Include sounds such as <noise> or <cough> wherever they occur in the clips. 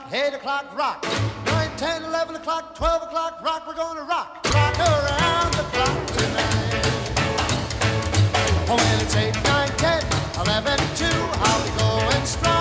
o'clock, 8 o'clock, rock. 9, 10, 11 o'clock, 12 o'clock, rock. We're gonna rock, rock around the clock tonight. Oh, well, it's 8, 9, 10, 11, 2, I'll be going strong.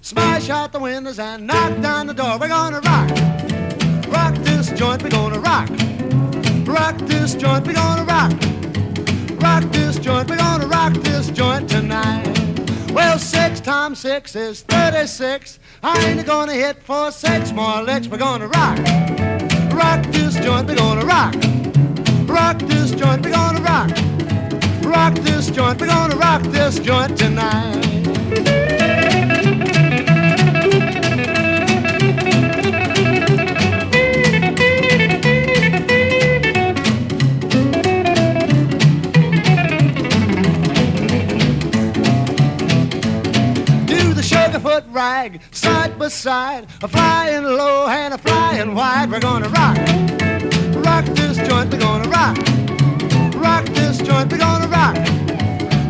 Smash out the windows, and knock down the door. We're gonna rock, rock this joint. We're gonna rock, rock this joint. We're gonna rock, rock this joint. We're gonna rock this joint tonight. Well, six times six is thirty-six. I ain't gonna hit for six more licks. We're gonna rock, rock this joint. We're gonna rock, rock this joint. We're gonna rock rock this joint. We're gonna rock this joint tonight. Side by side, a flying low and a flying wide. We're gonna rock, rock this joint. We're gonna rock rock this joint, we're gonna rock.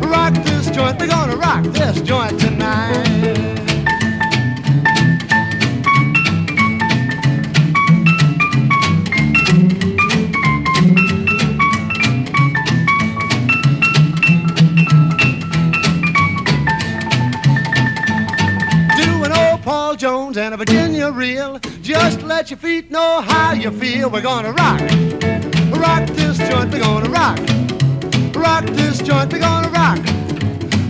Rock this joint, we're gonna rock this joint tonight. Virginia reel. Just let your feet know how you feel. We're gonna rock. Rock this joint, we're gonna rock. Rock this joint, we're gonna rock.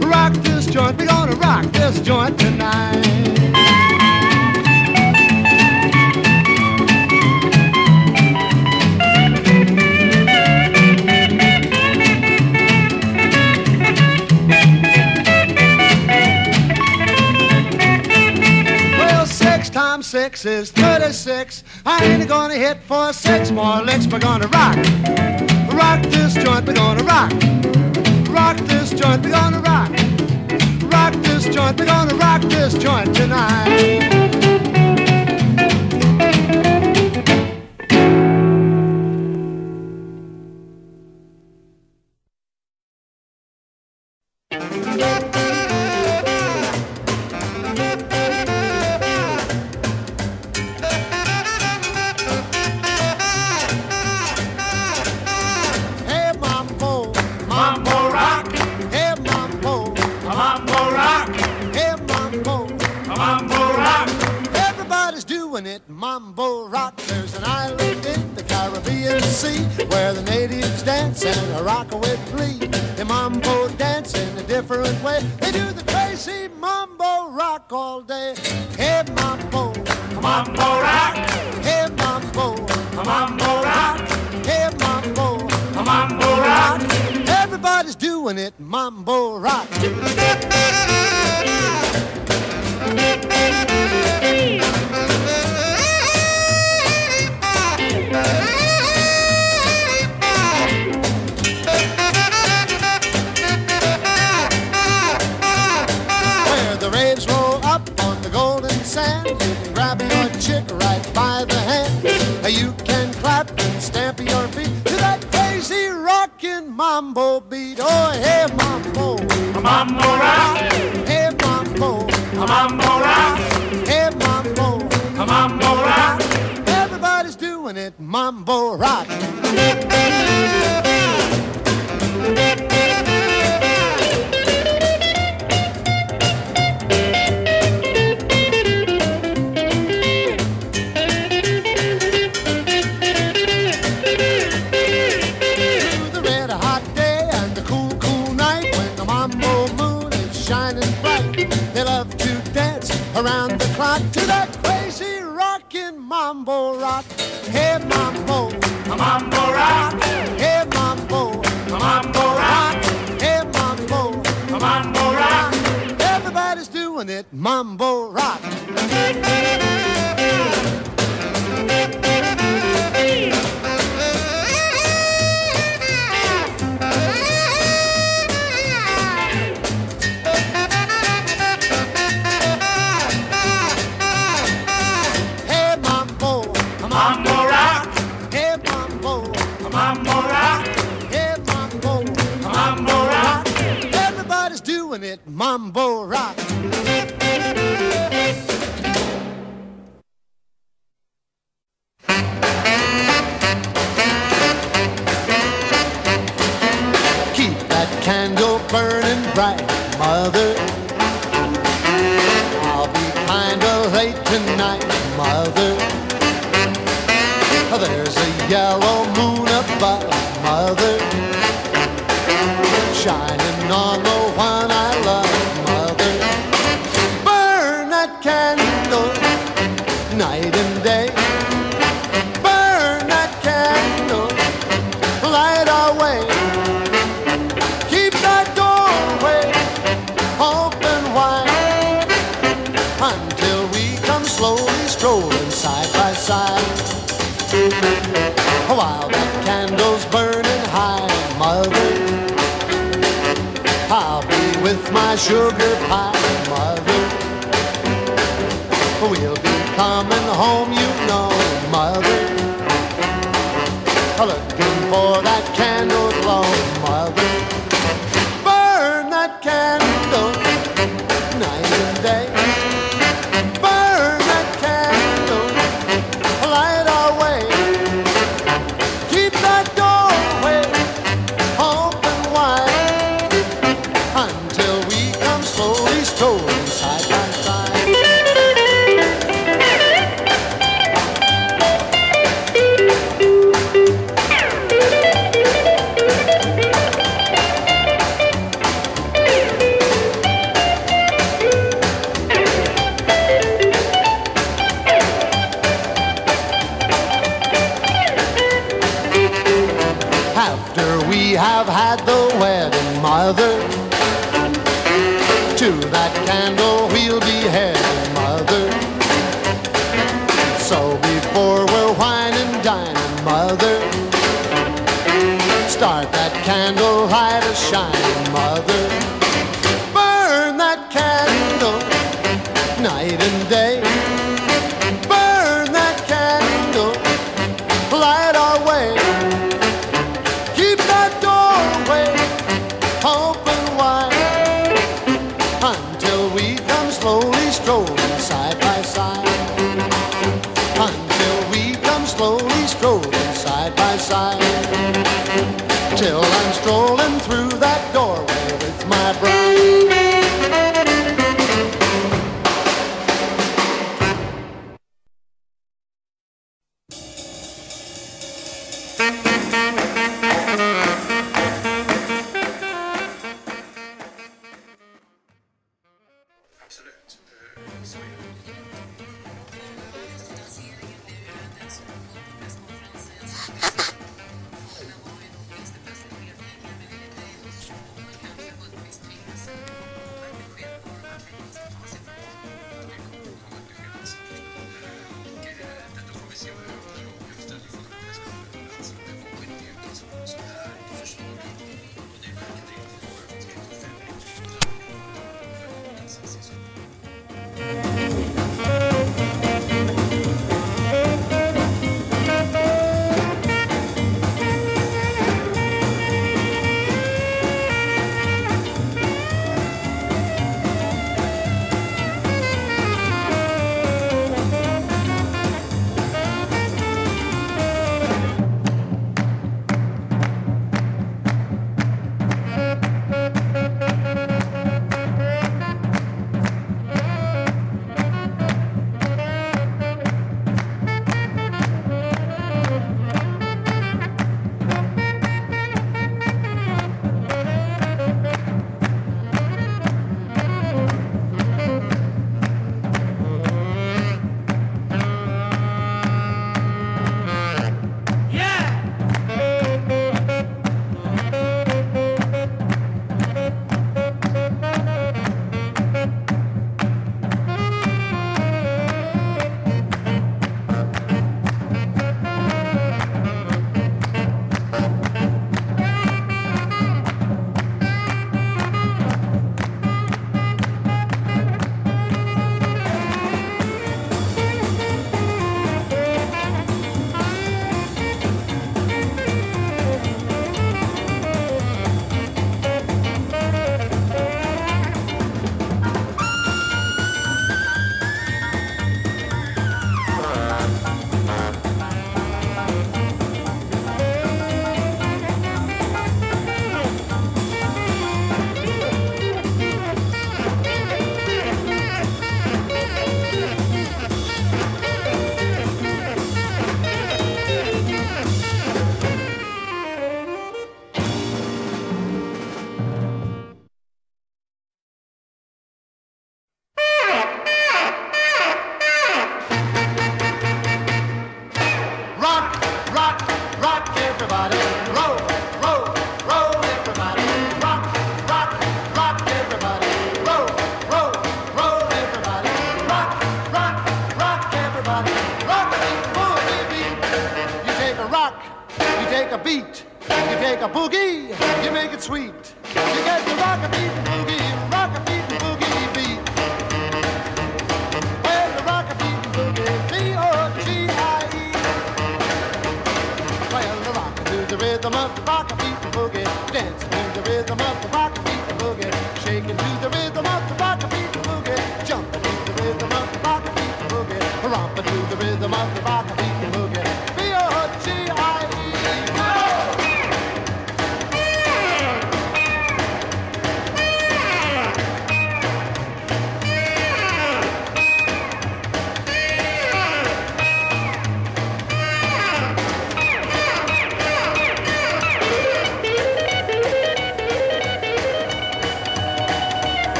Rock this joint, we're gonna rock this joint tonight. Times six is 36. I ain't gonna hit for six more licks. We're gonna rock. Rock this joint, we're gonna rock. Rock this joint, we're gonna rock. Rock this joint, we're gonna rock this joint tonight.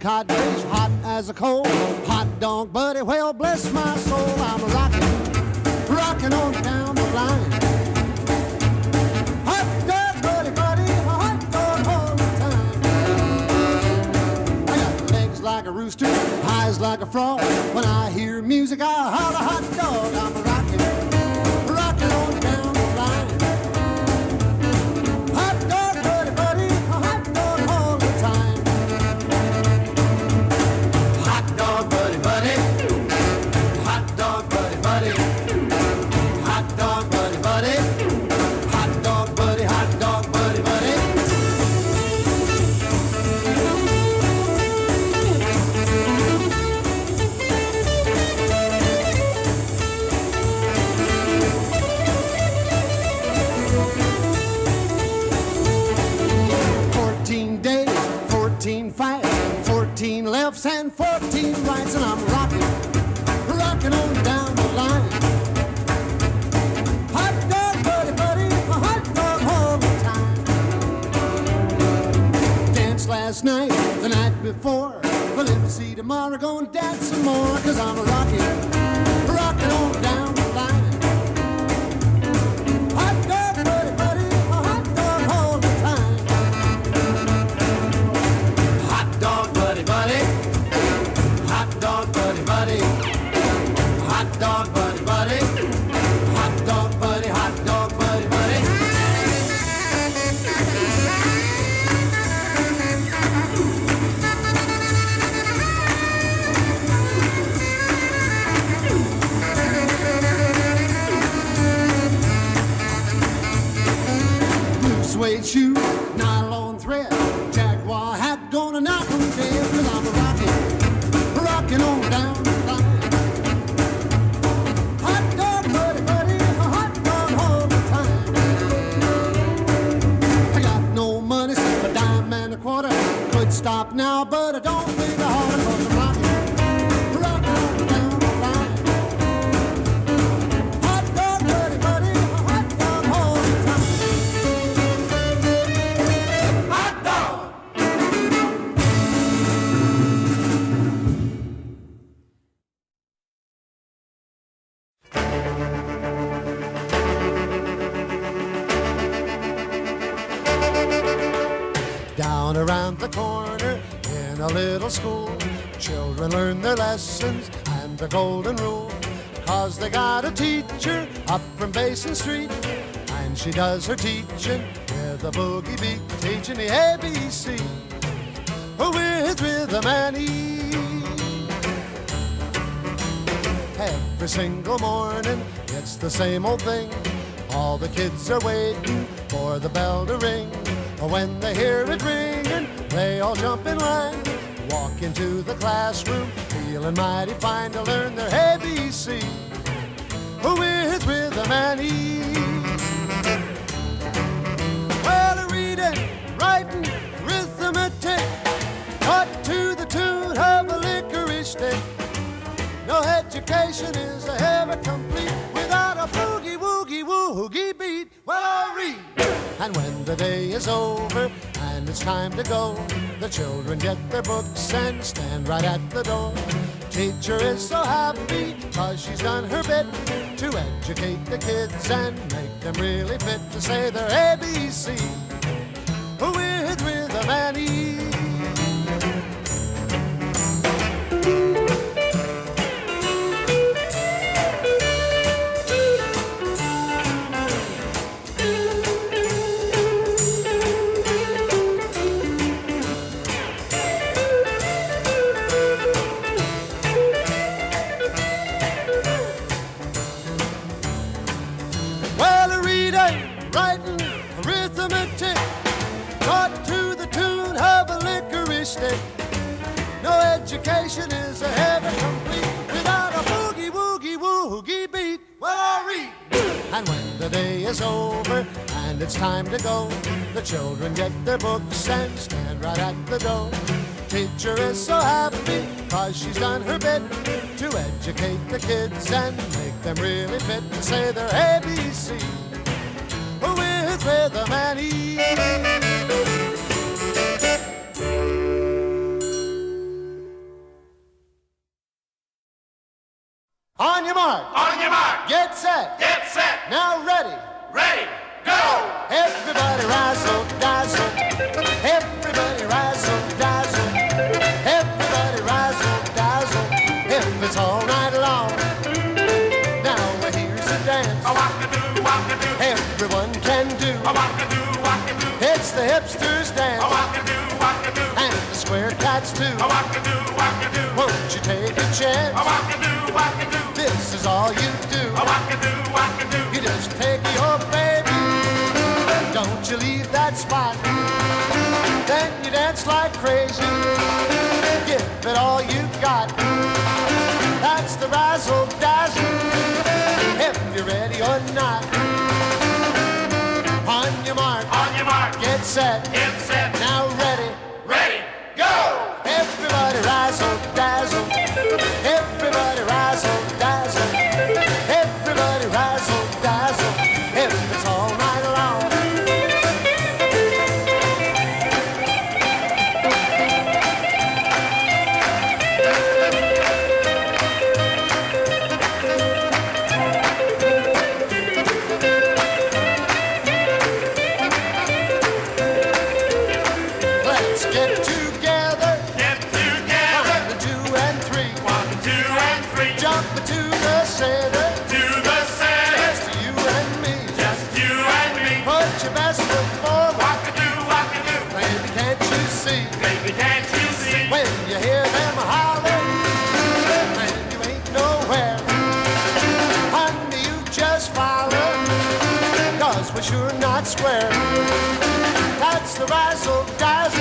cotton. Last night, the night before. Well, let's see tomorrow, gonna dance some more, cause I'm a rocking, little school, children learn their lessons and the golden rule. Cause they got a teacher up from Basin Street, and she does her teaching with a boogie beat, teaching the ABC with rhythm and ease. Every single morning, it's the same old thing. All the kids are waiting for the bell to ring. When they hear it ringing, they all jump in line. Walk into the classroom, feeling mighty fine to learn their ABC with rhythm and ease. Well, reading, writing, arithmetic, taught to the tune of a licorice stick. No education is ever complete without And when the day is over and it's time to go, the children get their books and stand right at the door. Teacher is so happy cause she's done her bit to educate the kids and make them really fit to say their ABC with rhythm and ease. Education is ever complete without a boogie woogie woogie beat. Well, I'll read. And when the day is over and it's time to go, the children get their books and stand right at the door. Teacher is so happy cause she's done her bit to educate the kids and make them really fit to say their ABC with rhythm and ease. Your mark, On your mark. get set, Get set. now ready. Ready. Go. Everybody razzle dazzle. Everybody razzle dazzle. Everybody razzle dazzle. If it's all night long. Now here's a dance A walk do, walk do. everyone can do. A walk do, walk do. It's the hipsters A dance walk a do, walk do. and the square cats too. A walk do, walk do. Won't you take a A chance? walk a do, walk do. Is all you do. A walk a do, walk a do. You just take your baby. Don't you leave that spot. Then you dance like crazy. Give it all you got. That's the razzle dazzle. If you're ready or not. On your mark, On your mark. get set. Get set. Now ready. Ready. Go. Everybody razzle dazzle. rise or.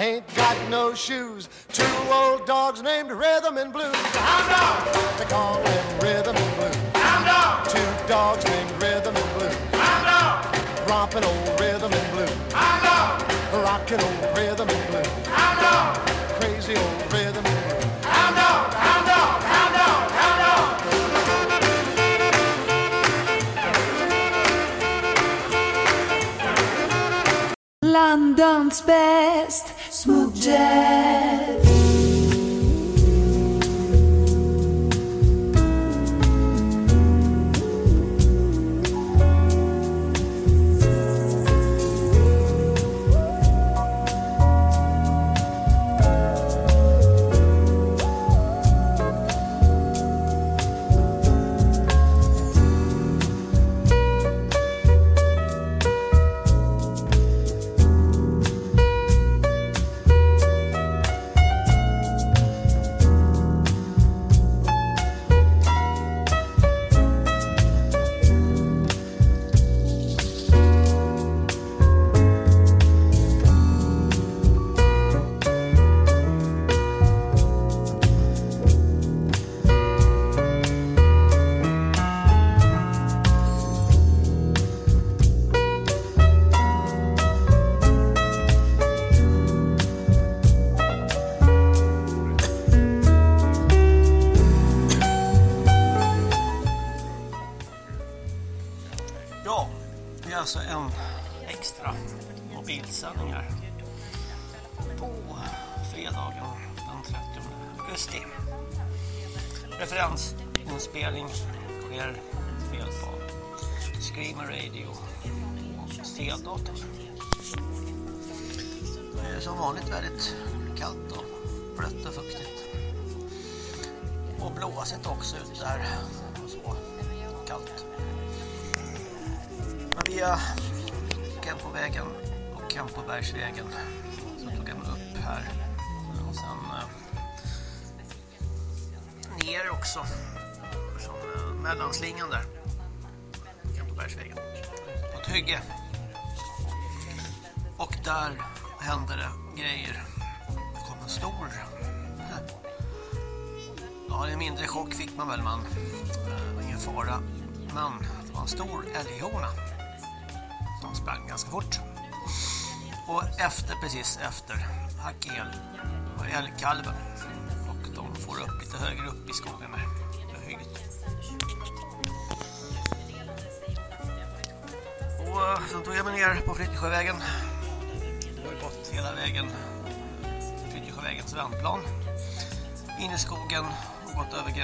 Ain't got no shoes.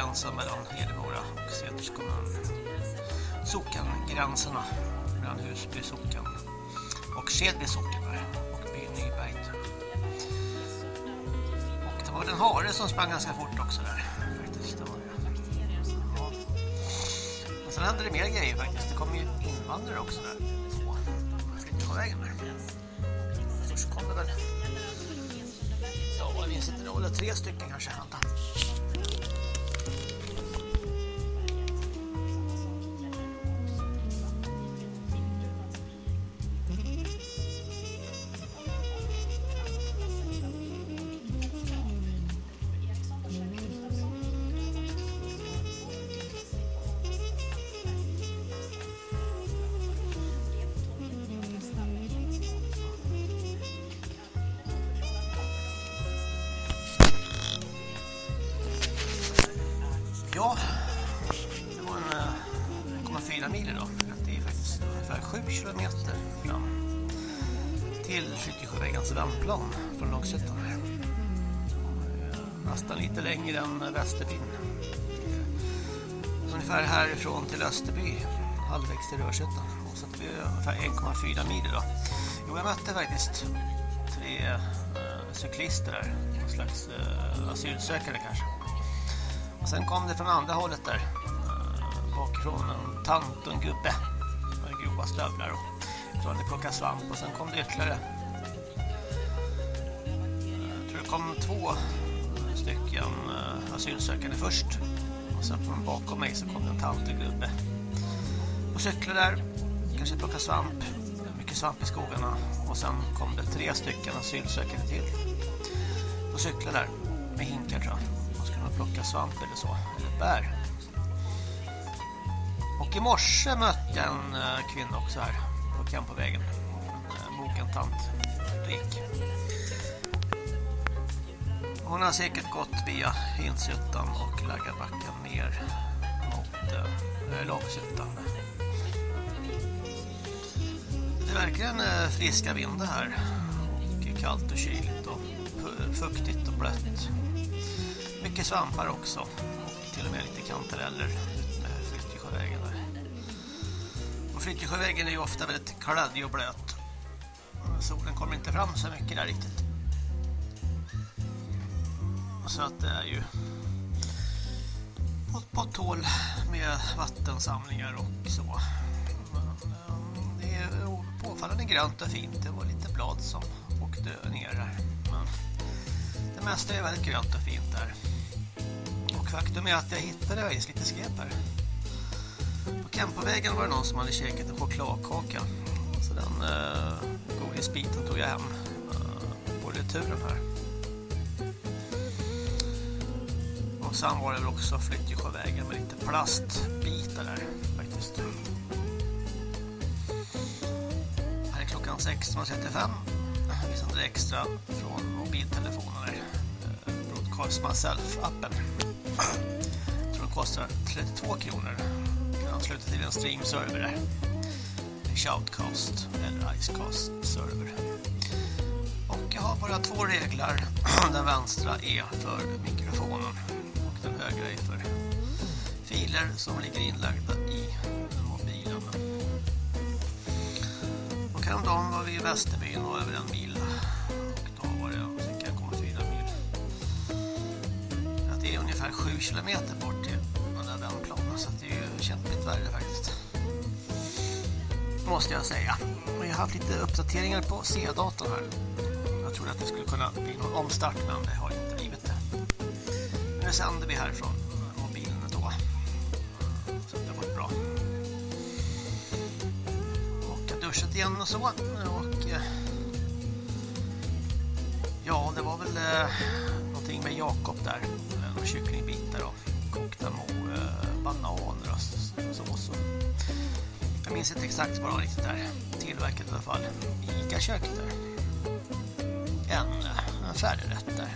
Gränsen mellan Hedemora och Säters kommun. Sockengränserna mellan Husby socken och Skedby socken och byn Nyberg. Och det var en hare som sprang ganska fort också där faktiskt. Det var det. Ja. Och sen hände det mer grejer faktiskt. Det kom ju invandrare också där på vägen där. Först kom det väl ja, jag minns inte, det var tre stycken kanske. Vänta. Västerbyn. Så ungefär härifrån till Österby, halvvägs till Rörshyttan. Och så att det blir ungefär 1,4 mil idag. Jo, jag mötte faktiskt tre eh, cyklister där. Någon slags eh, asylsökare kanske. Och sen kom det från andra hållet där. eh, Bakifrån en tant och en gubbe. Med grova stövlar och jag att plockade svamp. Och sen kom det ytterligare. Eh, jag tror det kom två stycken eh, asylsökande först. Och sen från bakom mig så kom det en tant och gubbe. Och cyklade där. Kanske plockade svamp. Mycket svamp i skogarna. Och sen kom det tre stycken asylsökande till. Och cyklade där med hinkar tror jag. Och skulle nog plocka svamp eller så. Eller bär. Och i morse mötte jag en eh, kvinna också här på Kempovägen. En eh, mogen tant. ute gick. Hon har säkert gått via Hinshyttan och Laggarbacken ner mot eh, eh Långshyttan. Det är verkligen eh, friska vindar här. kallt och kyligt och fuktigt och blött. Mycket svampar också och till och med lite kantareller utmed Flyttjesjövägen där. Och Flyttjesjövägen är ju ofta väldigt kladdig och blöt. Solen kommer inte fram så mycket där riktigt. Så att det är ju på tål med vattensamlingar och så. Eh, det är påfallande grönt och fint. Det var lite blad som åkte ner där. Men det mesta är väldigt grönt och fint där. Och faktum är att jag hittade lite skräp här. På Kempovägen var det någon som hade käkat en chokladkaka. Så den eh, godisbiten tog jag hem eh, på returen här. Sen var det väl också Flyttjesjövägen med lite plastbitar där faktiskt. Här är klockan 16.35. Vi sänder extra från mobiltelefonen där. Eh, Broadcast Myself-appen. Jag tror den kostar 32 kronor. Kan ansluta till en streamserver där. Shoutcast eller Icecast server. Och jag har bara två regler. Den vänstra är för mikrofonen filer som ligger inlagda i mobilen. Och häromdagen var vi i Västerbyn och över en mil. Och då var det cirka 1,4 mil. Att det är ungefär 7 kilometer bort till den där vändplanen så det är ju kämpigt värre faktiskt. Måste jag säga. Vi har haft lite uppdateringar på C-datorn här. Jag trodde att det skulle kunna bli någon omstart men det har inte blivit det. Nu sänder vi härifrån och så. Och eh, ja, det var väl eh, någonting med Jakob där. Eh, några kycklingbitar och kokta må eh, bananer och sås. Jag minns inte exakt vad det var riktigt där. Tillverkat i alla fall. Ica-kök där. En, en färdigrätt där.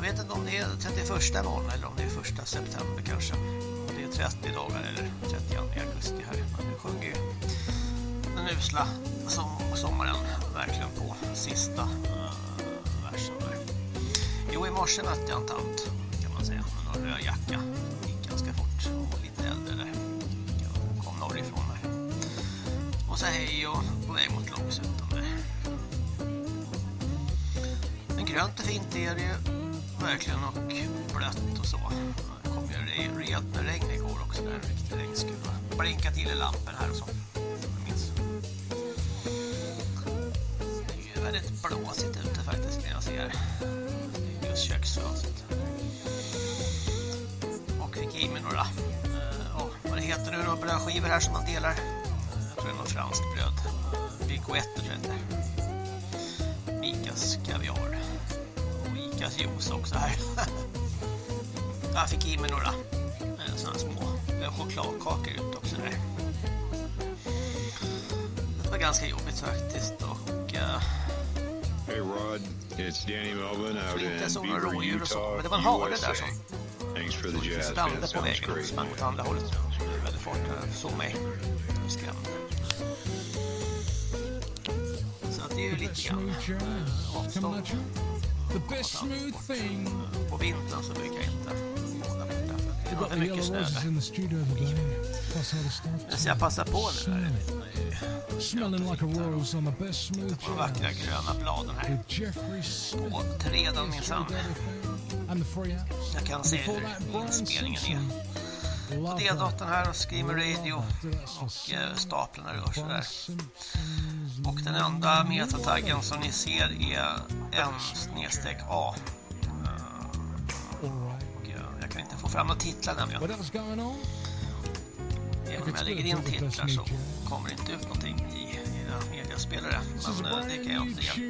Jag vet inte om det är 31 imorgon eller 1 september kanske. Det är 30 dagar eller 30 augusti här. Men nu sjunger ju den usla som sommaren verkligen på sista uh, versen där. Jo, i morse mötte jag en tant kan man säga. Med någon röd jacka. Gick ganska fort och lite äldre där. Kom norrifrån där. Och så hej och på väg mot Långsuttan där Men grönt och fint är det ju verkligen och. Det kom ju rejält med regn igår också där, en riktig regnskuva. Blinka till i lampen här och så. Jag minns. Det är ju väldigt blåsigt ute faktiskt när jag ser just köksfönstret. Och fick i mig några, oh, vad det heter nu då, brödskivor här som man delar. Jag tror det är något franskt bröd. Bicoette tror jag inte. Mikas kaviar. Och Ikas juice också här. <laughs> Jag fick i mig några eh, sådana små eh, chokladkakor ut också där. Det var ganska jobbigt faktiskt och... Uh, hey Rod, it's Danny Melvin out in Beaver, Utah, Men det var en hare där som Thanks for the jazz band. på vägen sprang åt andra hållet. Väldigt fort. Såg mig. Skrämd. Så att det är ju lite grann avstånd. The best smooth thing. På vintern så brukar jag inte för mycket snö där. Så jag passar på det där. Smelling like a rose on the best smooth De vackra gröna bladen här. På träden minsann. Jag kan se hur inspelningen är. På D-datorn här och Screamer Radio och eh, staplarna rör sig där. Och den enda metataggen som ni ser är en inte få fram några titlar nämligen. Även om jag lägger in titlar så kommer det inte ut någonting i, i den mediaspelare. Men eh, det kan jag inte hjälpa. Jag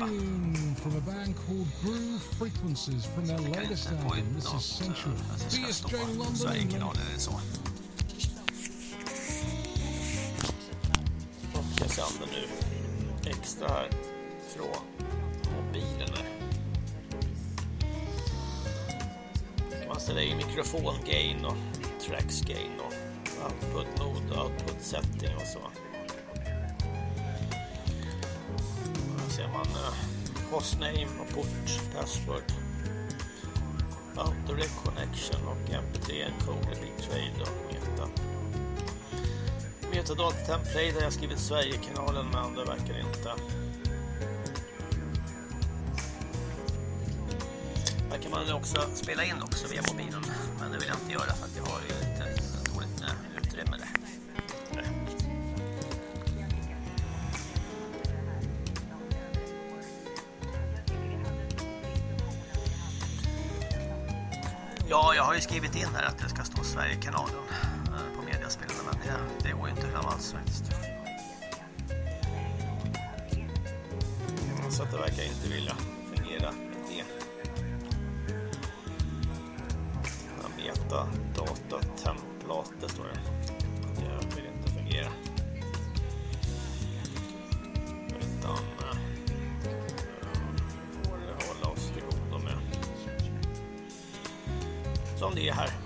kan inte få ut något att jag ska stå på Sverigekanalen eller så. Och jag sänder nu extra här från Man ställer in mikrofongain och tracks gain och Output mode, output setting och så. Här ser man eh, hostname och port, password. Auto connection och mp3 encoder, bitrate och meta. Metadata template har jag skrivit Sverigekanalen men det verkar inte. Kan man också spela in också via mobilen. Men det vill jag inte göra för att jag har ju lite dåligt med utrymme där. Ja, jag har ju skrivit in här att det ska stå Sverigekanalen eh, på mediaspelarna men det, det går ju inte fram alls faktiskt. Så att det verkar inte vilja Som det är här.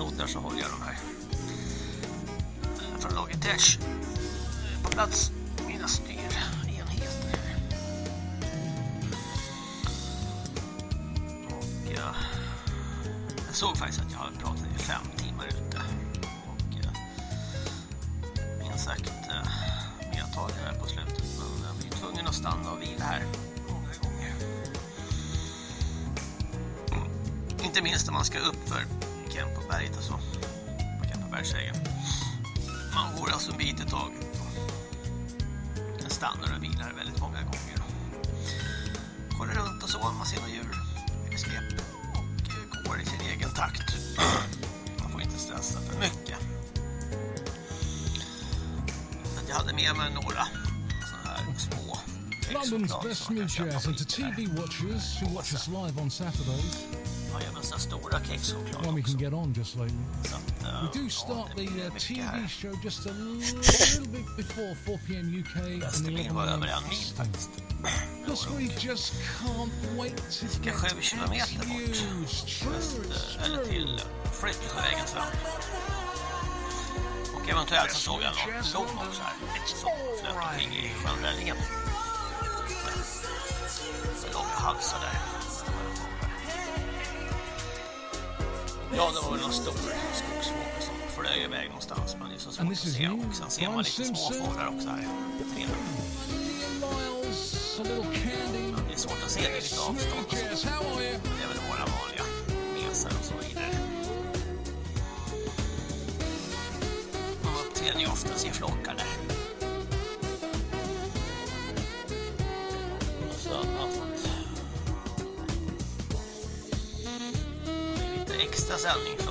Av gummisnoddar så håller Kexchoklad best köpa jazz, and to. TV watchers who watch us live on Saturdays, when we can get on just lately. We do start the uh. TV show just a <laughs> little bit before 4 p.m. UK and Västervik 11 var över a.m. Because we just can't wait to get. True, Väst, it's eh, true. Och eventuellt så såg jag någon lom också här. Som flöt omkring i sjön Rälingen. Med långa halsar där. Ja, det var väl någon stor skogsfågel som flög iväg någonstans. Men det är så svårt att se. Och sen ser man lite småfåglar också här. Men det är svårt att se, det är lite avstånd. och så. You? Det är väl våra vanliga mesar och så vidare. De uppträder ju oftast i flockar där. Lite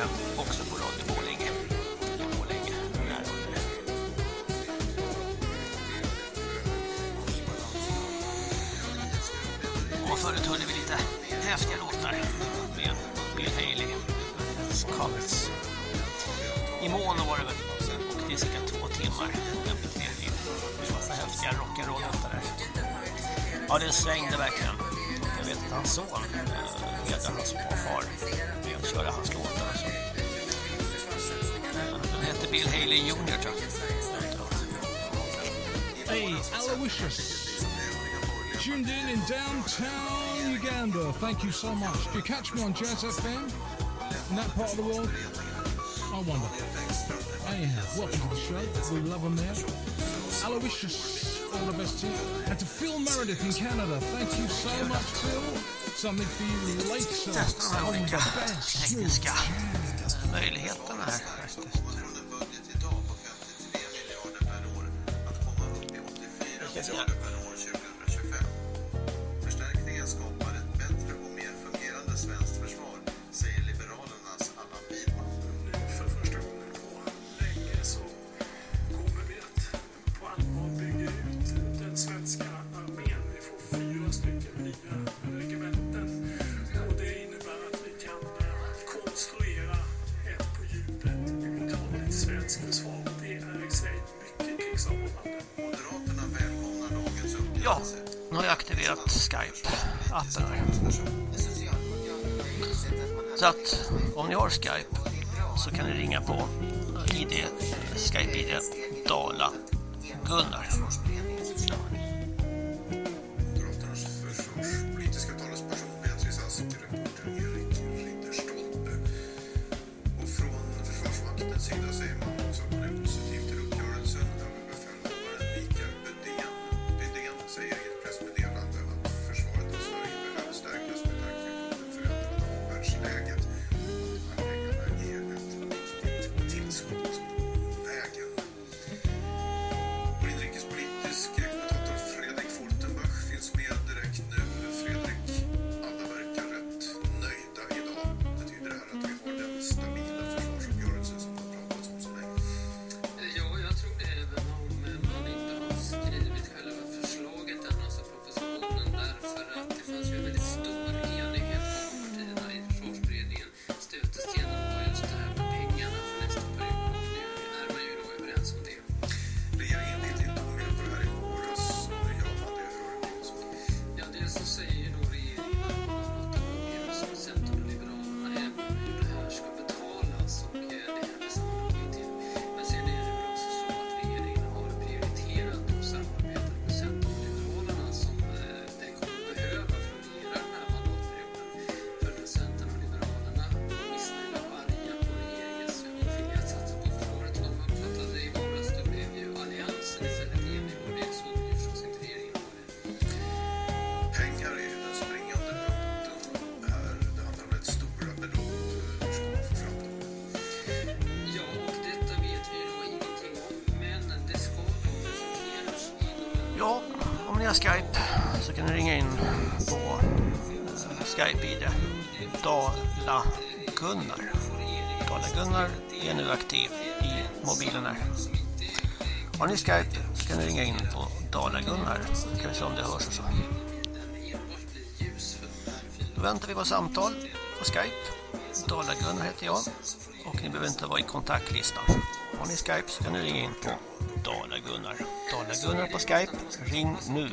Yeah. Thank you so much. Do you catch me on Jazz FM? In that part of the world? I wonder. Anyhow, welcome to the show. We love them there. Aloysius, all the best to you. And to Phil Meredith in Canada. Thank you so much, Phil. Something for you later. Nästan all the best. Tekniska möjligheterna här. Om ni har Skype så kan ni ringa på ID, Skype-ID Har ni Skype kan ni ringa in på Dala-Gunnar. kan vi se om det hörs och så. Då väntar vi på samtal på Skype. Dala-Gunnar heter jag. Och ni behöver inte vara i kontaktlistan. Har ni Skype så kan ni ringa in på Dala-Gunnar. Dala-Gunnar på Skype. Ring nu.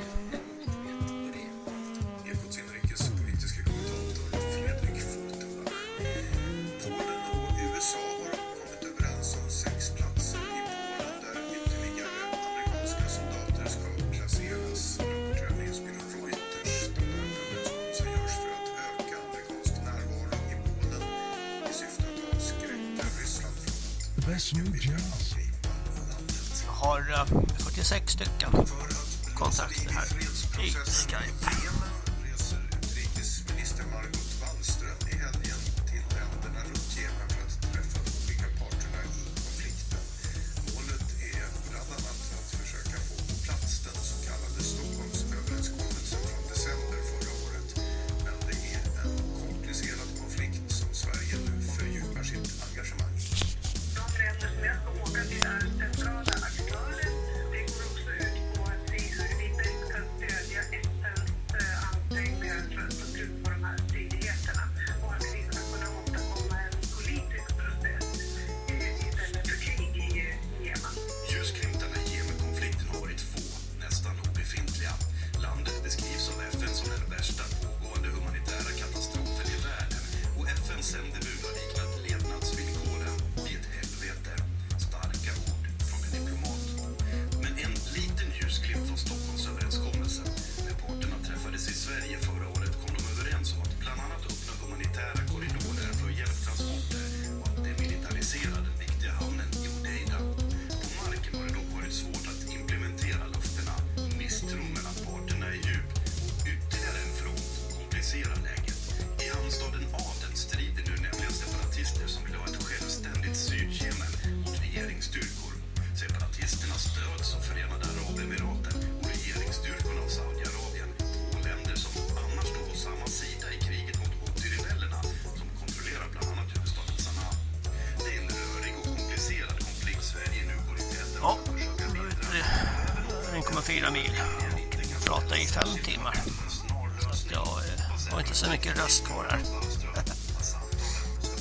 stycken här.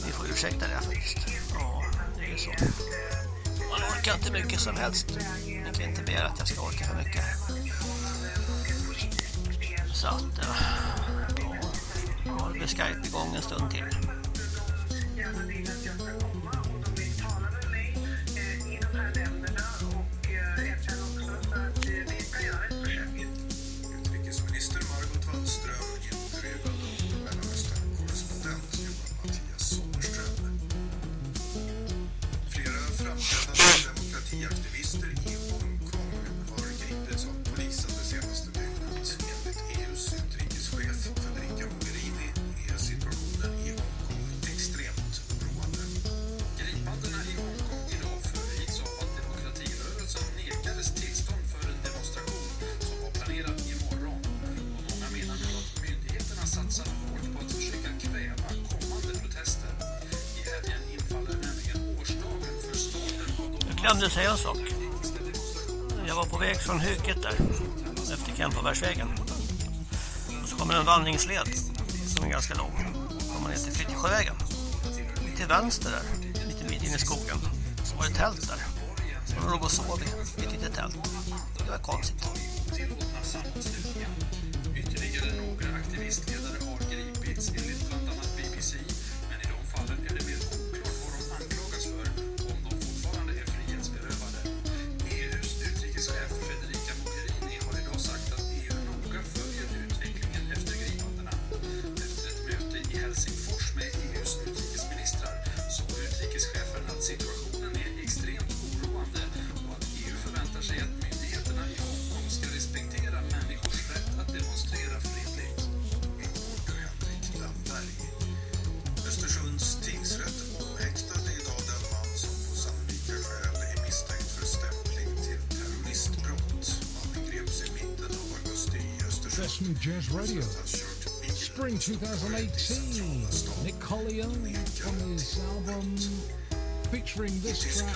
Ni får ursäkta det faktiskt. Ja, det är så. Man orkar inte mycket som helst. Ni kan inte begära att jag ska orka för mycket. glömde säga en sak. Jag var på väg från Huket där. Efter Kempobergsvägen. Och så kommer en vandringsled. Som är ganska lång. Kommer man ner till Flyttesjövägen. Till vänster där. Lite mitt inne i skogen. Så var det tält där. Collier from his album featuring this track,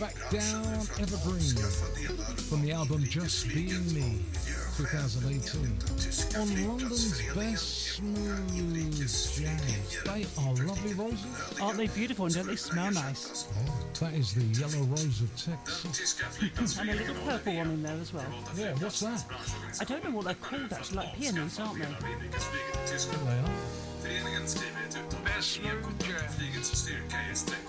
Back Down Evergreen, from the album Just Being Me, 2018, on London's best smooth jazz. They are lovely roses. Aren't they beautiful and don't they smell nice? That is the yellow rose of Texas. and a little purple one in there as well. Yeah, what's that? I don't know what they're called actually, like peonies, aren't they? There they are. Smooth jazz.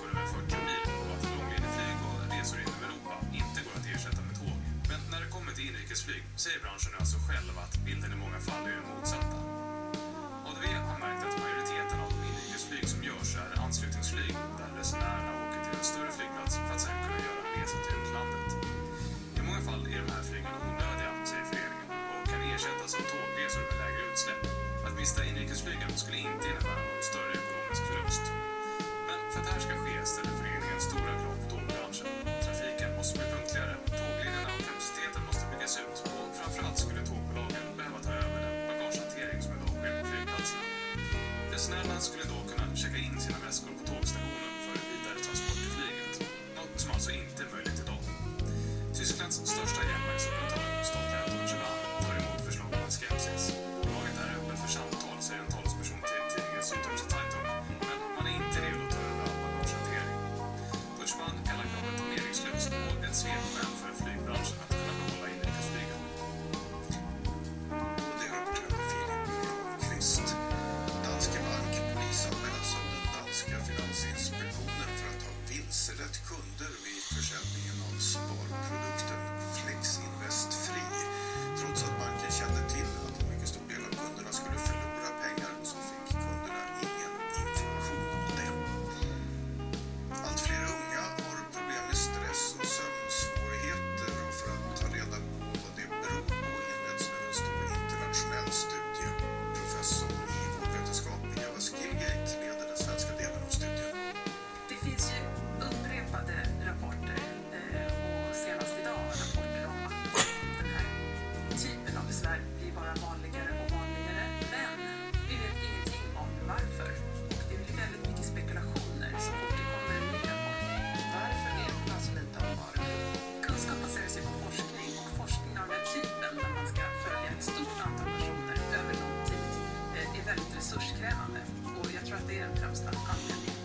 är den främsta anledningen.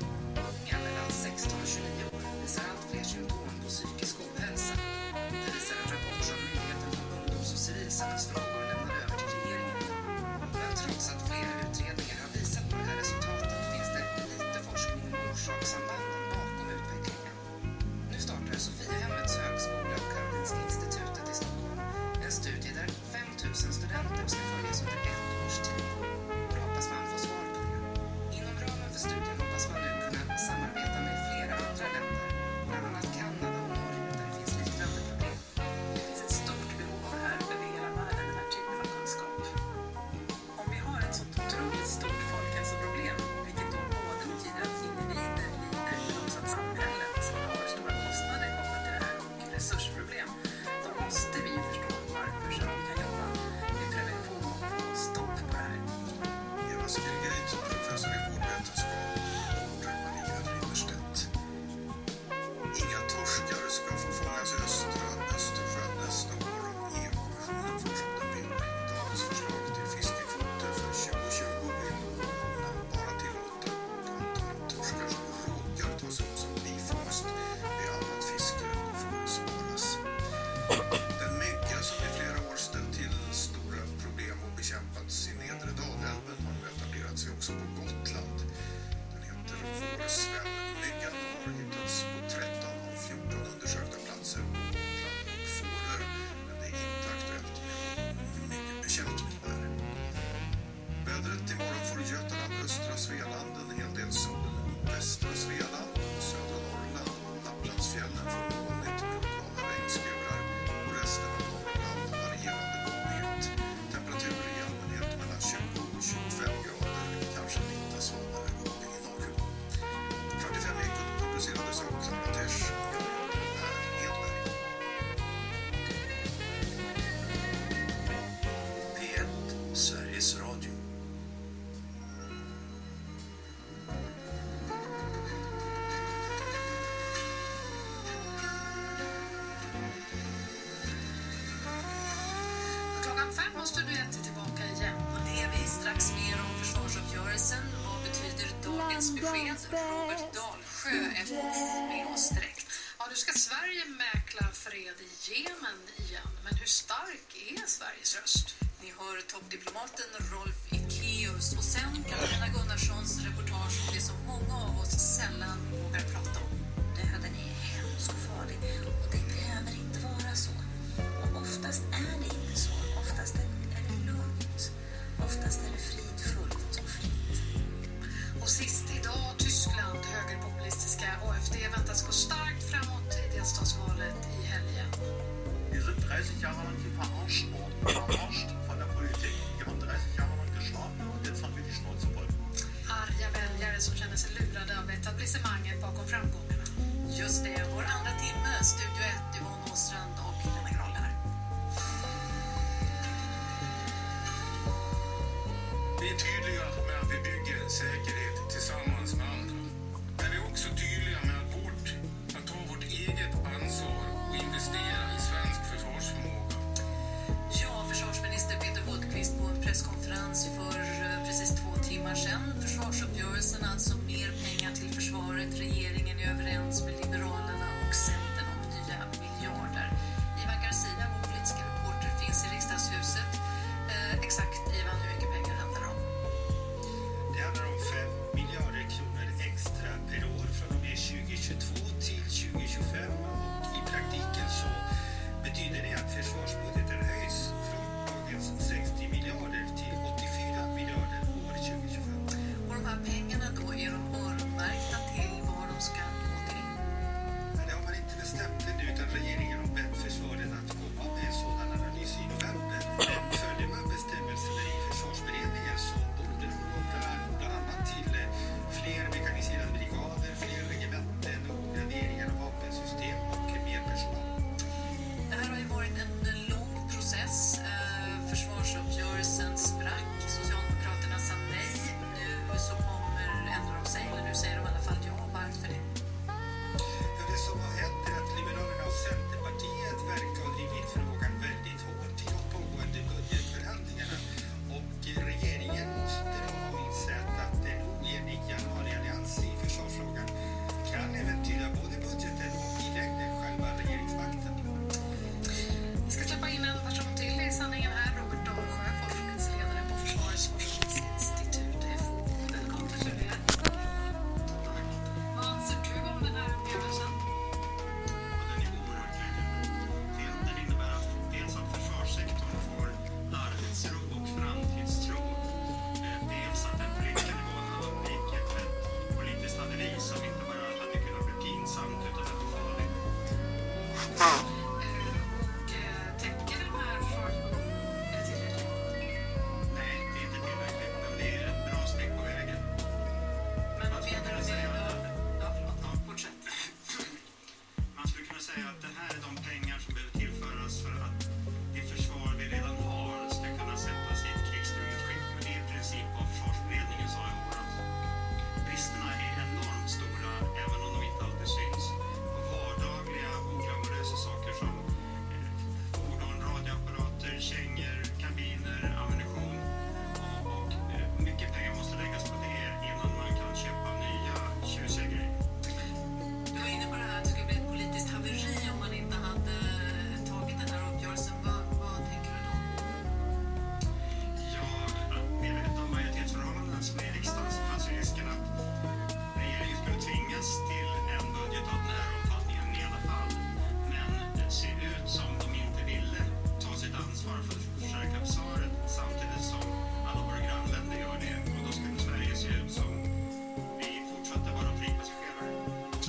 Unga mellan 16 och 29 år visar allt fler symptom på psykisk ohälsa. Det visar en rapport som Myndigheten för ungdoms och civilsamhällesfrågor lämnade över till regeringen. Men trots att med oss direkt. Ja, nu ska Sverige mäkla fred i Jemen igen.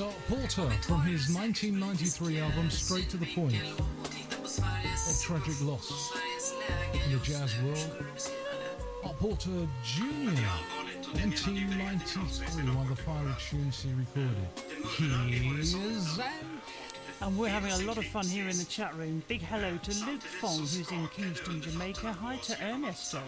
Art Porter from his 1993 album Straight to the Point, A Tragic Loss in the Jazz World. Art Porter Jr., 1993, one of the fiery tunes he recorded. Here's and we're having a lot of fun here in the chat room. Big hello to Luke Fong, who's in Kingston, Jamaica. Hi to Ernesto,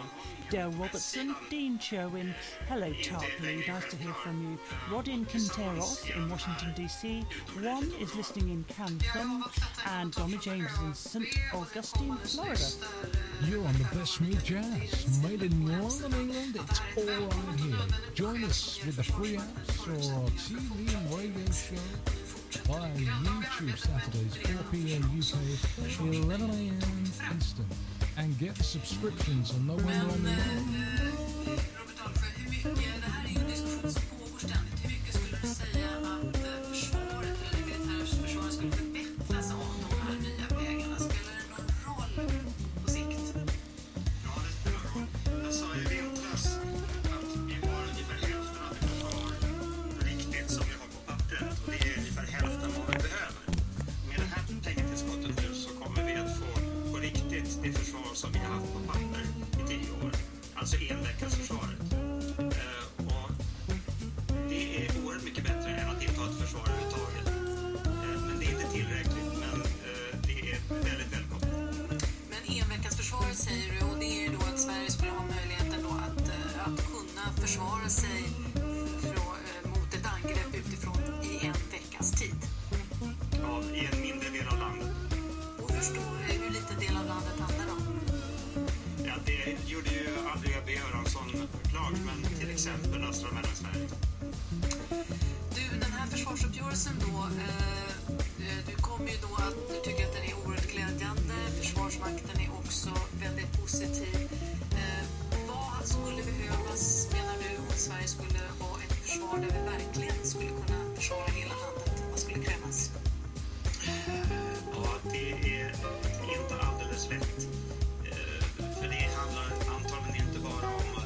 Dale Robertson, Dean Cherwin. Hello, Tarpley. Nice to hear from you. Rodin Quinteros in Washington, D.C. One is listening in Cancun. And Donna James is in St. Augustine, Florida. You're on the best new jazz, made in London, England. It's all on here. Join us with the free apps or TV and radio show via YouTube Saturdays, 4 p.m. UK, 11 a.m. Eastern, and get subscriptions on No One Running. alltså enveckasförsvaret. Eh, och det är oerhört mycket bättre än att inte ha ett försvar överhuvudtaget. Eh, men det är inte tillräckligt, men eh, det är väldigt välkommet. Men enveckans säger du, och det är ju då att Sverige skulle ha möjligheten då att, eh, att kunna försvara sig såklart, men till exempel östra och Mellansverige. Du, den här försvarsuppgörelsen då, eh, eh, du kommer ju då att du tycker att den är oerhört glädjande. Försvarsmakten är också väldigt positiv. Eh, vad skulle behövas, menar du, om Sverige skulle ha ett försvar där vi verkligen skulle kunna försvara hela landet? Vad skulle krävas? Ja, det är inte alldeles lätt. Eh, för det handlar antagligen inte bara om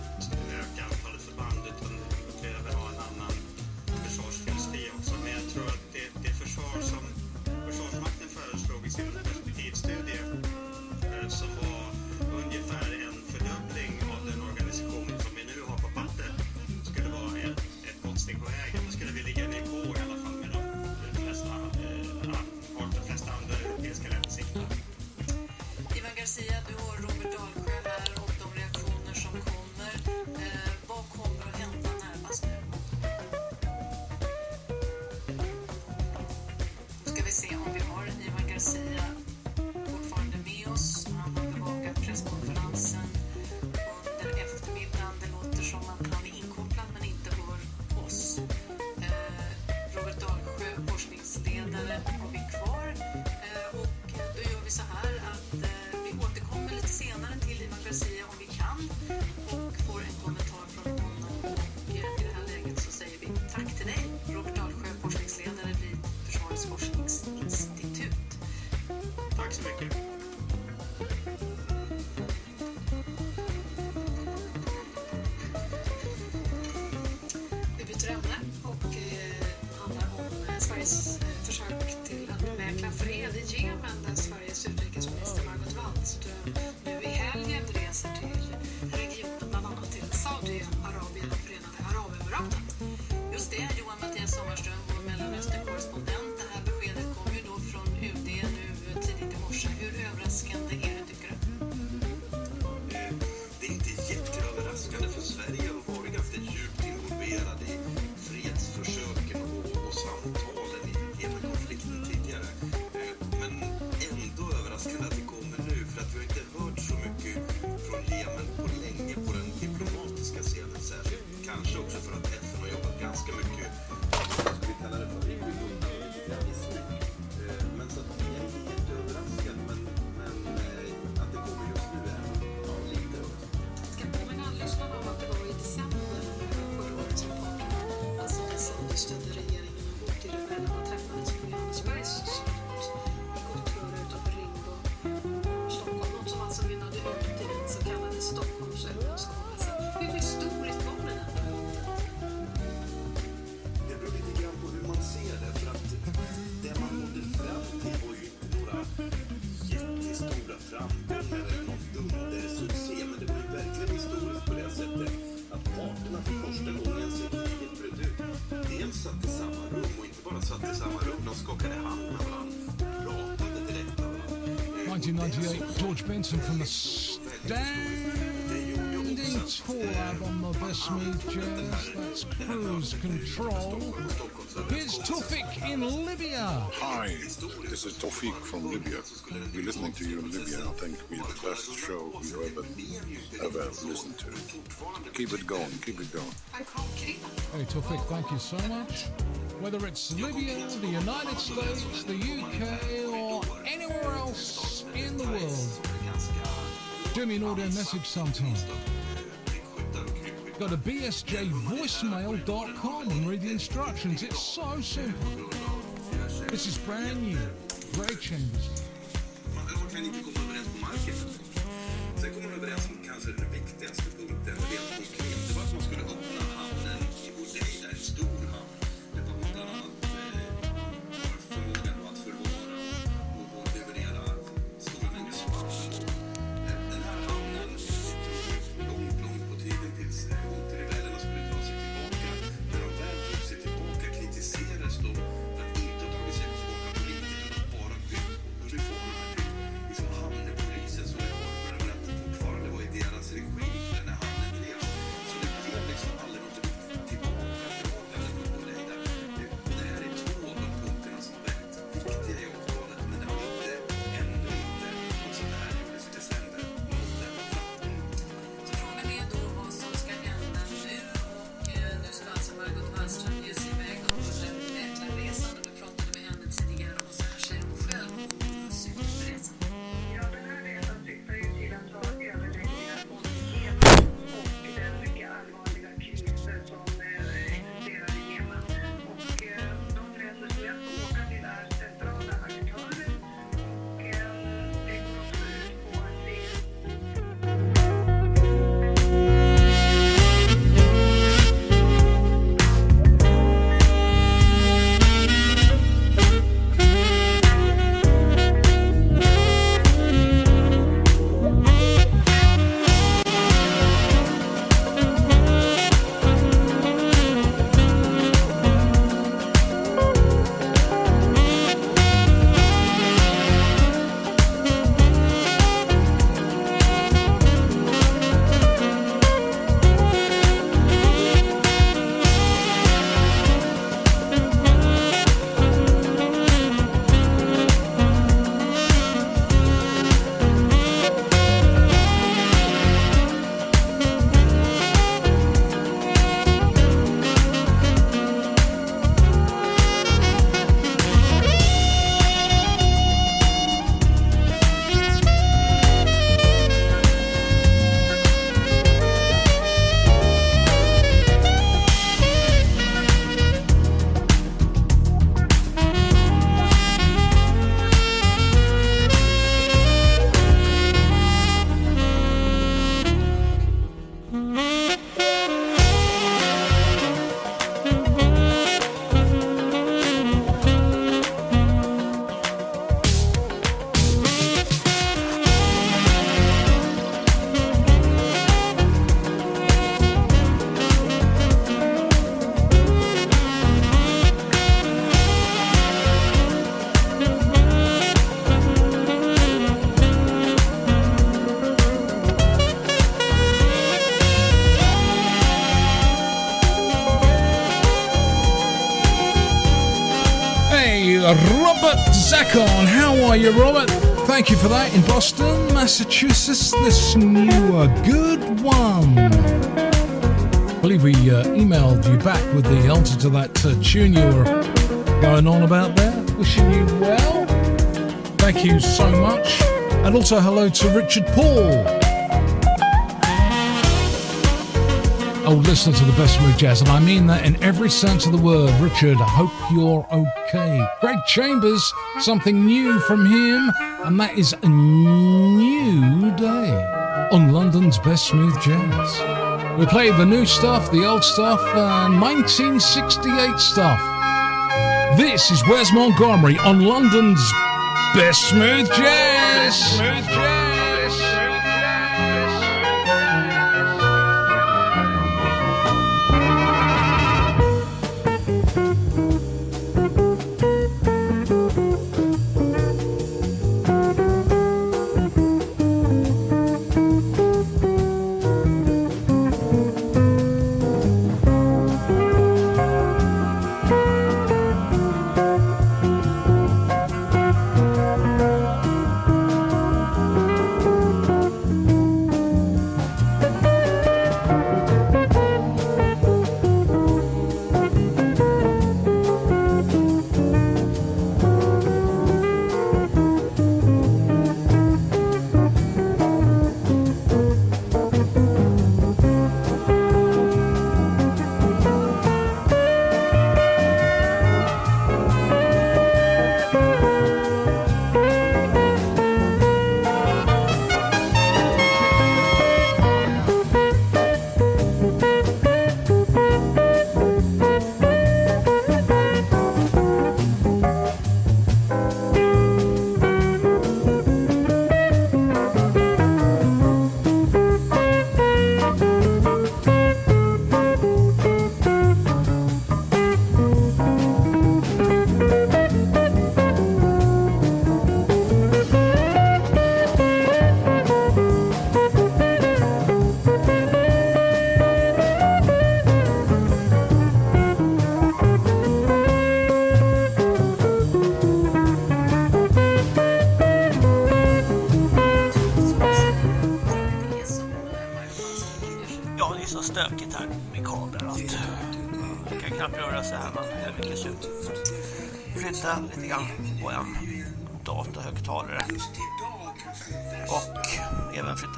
arterna första gången sin eget bröt. Dels satt i samma rum och inte bara satt i samma rum, de skakade hand med varandra och pratade direkt med varandra. Eh, 1998, George Benson from the standing tour album of Best Majors, that's Cruise Control. Here's Tufik in Libya. Hi, this is Tawfiq from Libya. We're listening to you in Libya. I think we're the best show you ever, ever listened to. Keep it going, keep it going. Hey, Tawfiq, thank you so much. Whether it's Libya, the United States, the UK, or anywhere else in the world, do me an audio message sometime. Go to bsjvoicemail.com and read the instructions. It's so simple. This is brand new. Greg Chambers. Man kan inte komma överens på marken. Sen kommer man överens om kanske den viktigaste punkten rent konkret. Det var att man skulle öppna Zakon. How are you, Robert? Thank you for that in Boston, Massachusetts. This new uh, good one. I believe we uh, emailed you back with the answer to that uh, tune you were going on about there. Wishing you well. Thank you so much. And also hello to Richard Paul. Oh, listen to the best smooth jazz, and I mean that in every sense of the word. Richard, I hope you're okay. Greg Chambers, something new from him, and that is a new day on London's best smooth jazz. We played the new stuff, the old stuff, uh, and 1968 stuff. This is Wes Montgomery on London's best smooth jazz. Smooth jazz.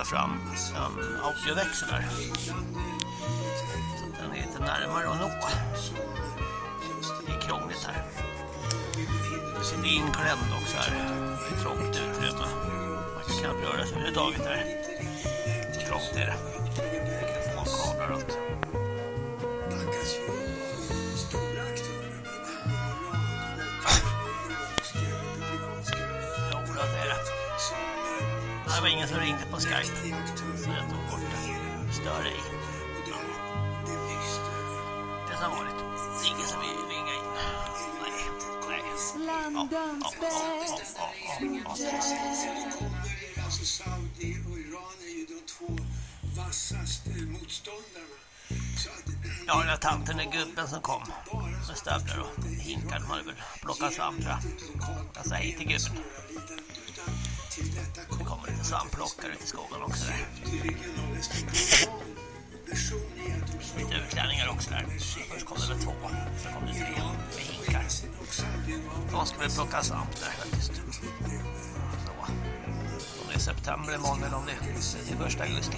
Fram en audioväxel här. Så den är lite närmare att nå. Det är krångligt här. Det sitter inklämd också här. Det är trångt utrymme. Man kan knappt röra sig överhuvudtaget här. Trångt är det. Mikrofonkablar och allt. Som ringde på Skype. Så jag tog bort den. Stör ej. Det är som vanligt. Det är ingen som vill ringa in. Nej, nej. Landans best. Alltså Saudi och Iran är ju de två vassaste motståndarna. Ja, den där tanten, och gubben som kom med stövlar och hinkar, de hade väl plockat svamp tror jag. Jag säger hej till gubben. Det kommer lite svampplockare ut i skogen också där. Lite utlänningar också där. Först kom det väl två, sen kom det tre med hinkar. De ska väl plocka svamp där faktiskt. Så. Om det är september imorgon eller om det är första augusti.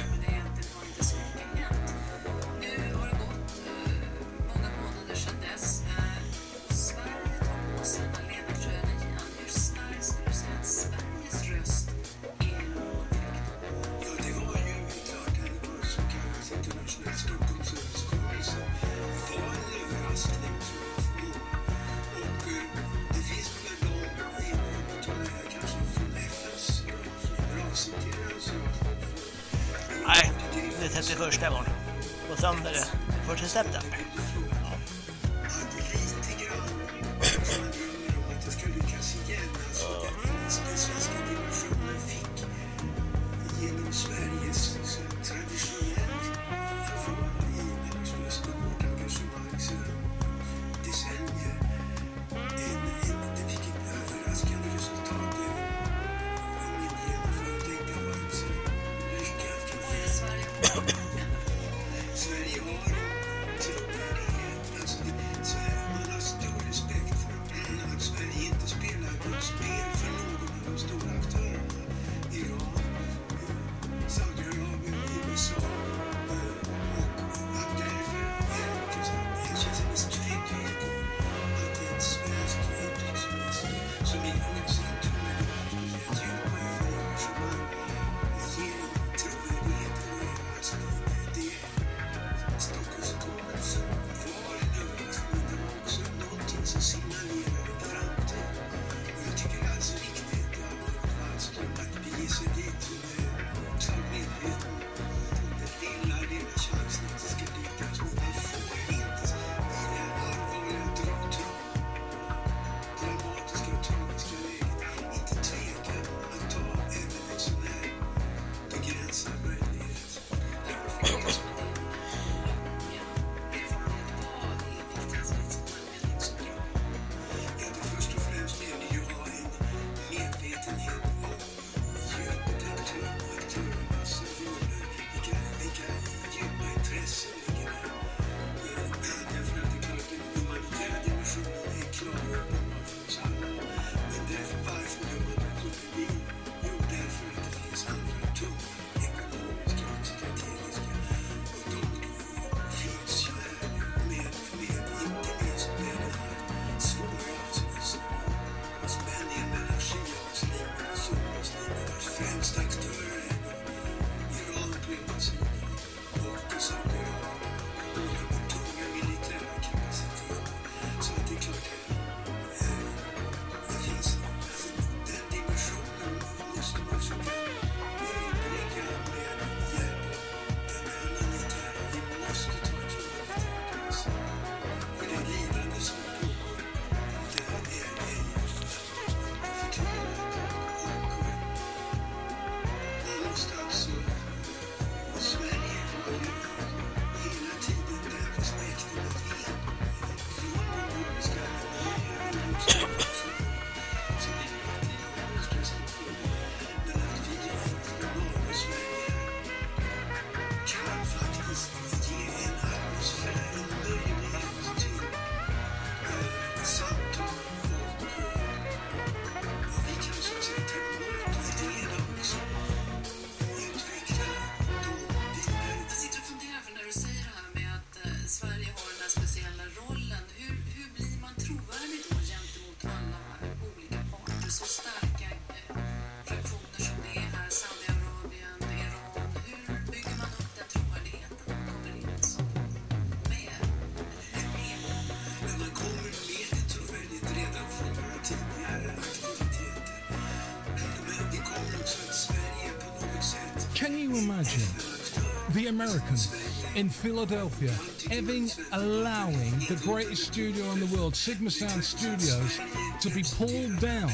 Americans in Philadelphia having allowing the greatest studio in the world, Sigma Sound Studios, to be pulled down,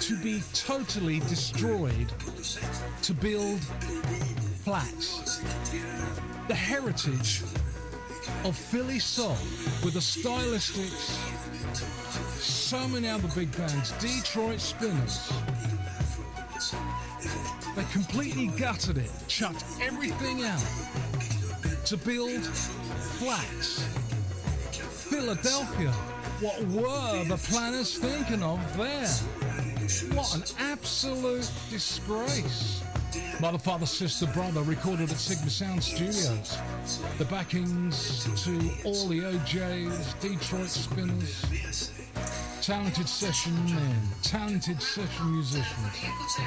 to be totally destroyed, to build flats? The heritage of Philly soul with the stylistics, so many other big bands, Detroit Spinners. They completely gutted it, chucked everything out to build flats. Philadelphia, what were the planners thinking of there? What an absolute disgrace. Mother, father, sister, brother recorded at Sigma Sound Studios. The backings to all the OJs, Detroit Spinners, talented session men, talented session musicians.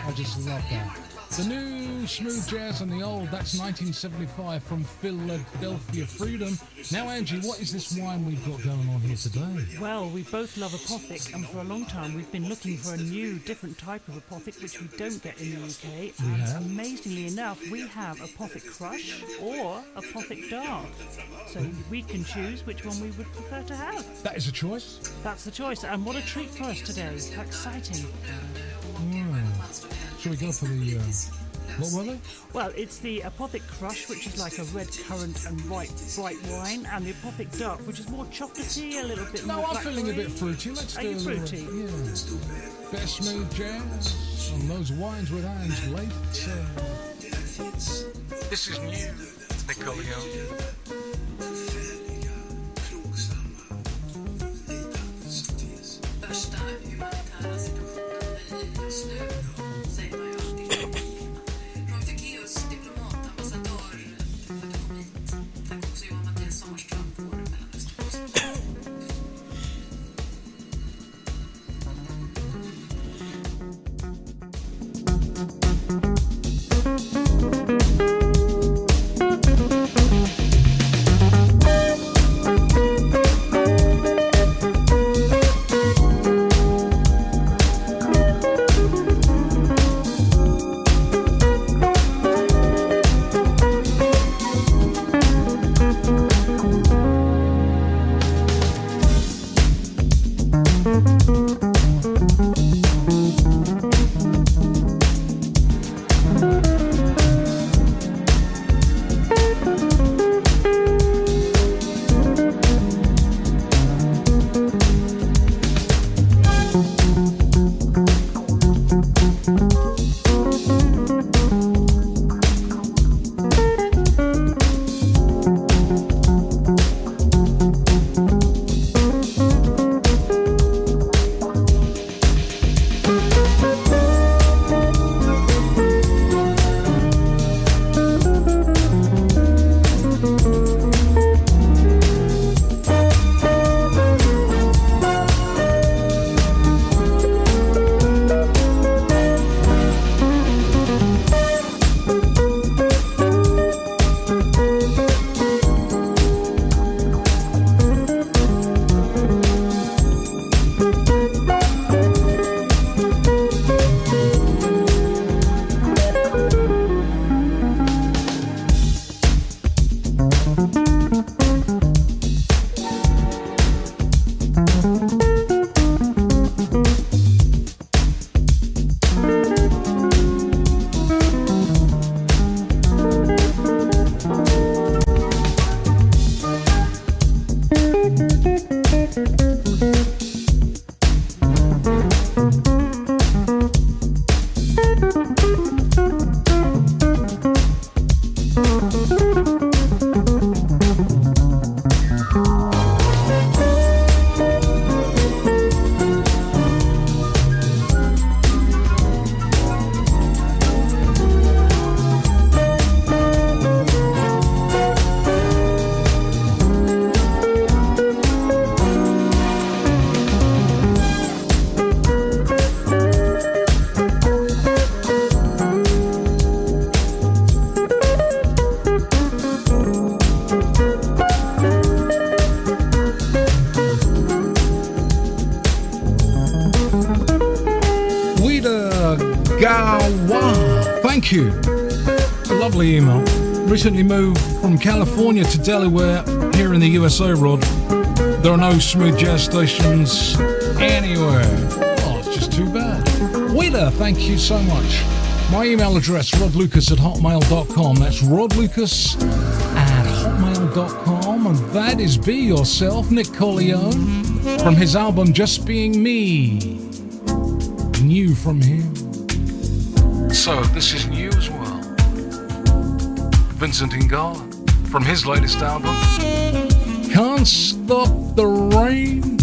I just love that. The new smooth jazz and the old, that's 1975 from Philadelphia Freedom. Now, Angie, what is this wine we've got going on here today? Well, we both love Apothic, and for a long time we've been looking for a new, different type of Apothic, which we don't get in the UK. We and have. amazingly enough, we have Apothic Crush or Apothic Dark. So we can choose which one we would prefer to have. That is a choice. That's the choice, and what a treat for us today. How exciting. Mm. Shall we go for the. Uh, what were they? Well, it's the Apothic Crush, which is like a red currant and white bright wine, and the Apothic Dark, which is more chocolatey, a little bit No, more I'm feeling a bit fruity. Let's Are do you a little- fruity? Yeah. Bit of smooth jazz on those wines with Ange late. Uh, this is new, Nicolio. Värsta humanitära situationen i just nu, Recently moved from California to Delaware here in the USA, Rod. There are no smooth jazz stations anywhere. Oh, it's just too bad. Wheeler, thank you so much. My email address, rodlucas at hotmail.com. That's rodlucas at hotmail.com. And that is Be Yourself, Nick Corleone, from his album Just Being Me. New from him. So, this is new as well. Vincent Ingala from his latest album, Can't Stop the Rain.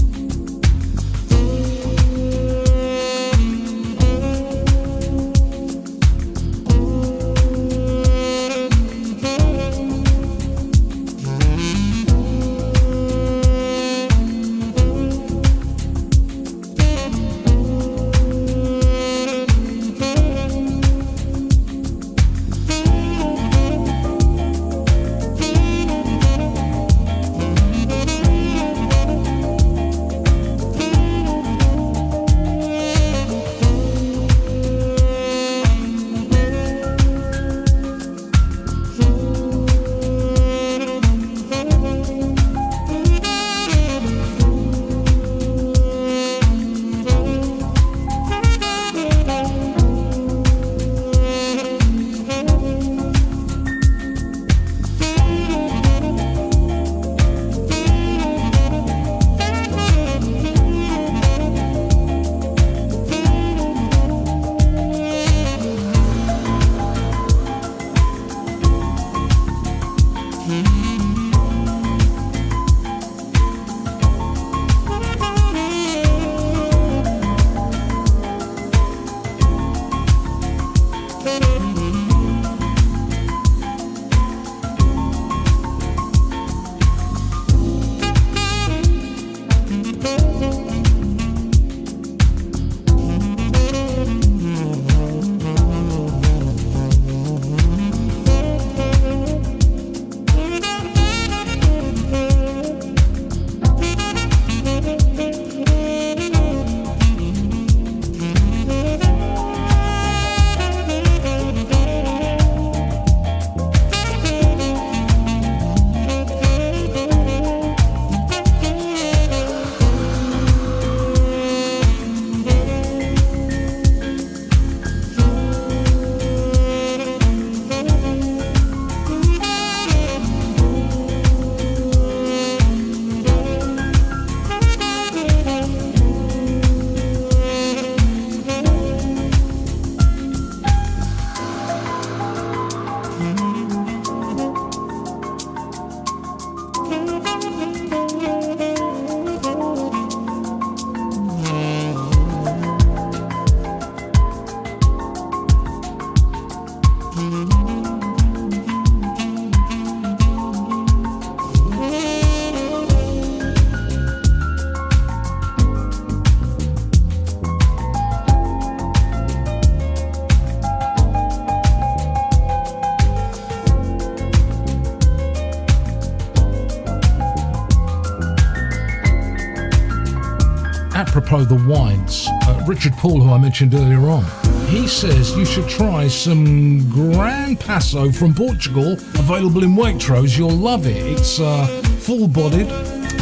The wines, uh, Richard Paul, who I mentioned earlier on, he says you should try some Gran Passo from Portugal, available in Waitrose. You'll love it. It's uh, full bodied,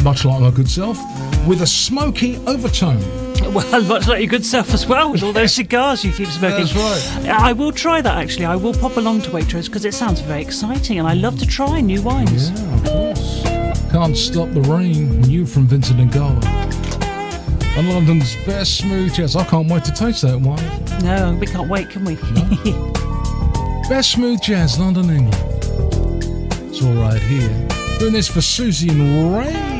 much like my good self, with a smoky overtone. Well, much like your good self as well, with all those cigars you keep smoking. That's right. I will try that actually. I will pop along to Waitrose because it sounds very exciting and I love to try new wines. Yeah, of course. Can't Stop the Rain, new from Vincent Ngala. And London's best smooth jazz. I can't wait to taste that one. No, we can't wait, can we? Best <laughs> smooth jazz, London, England. It's all right here. Doing this for Susie and Ray.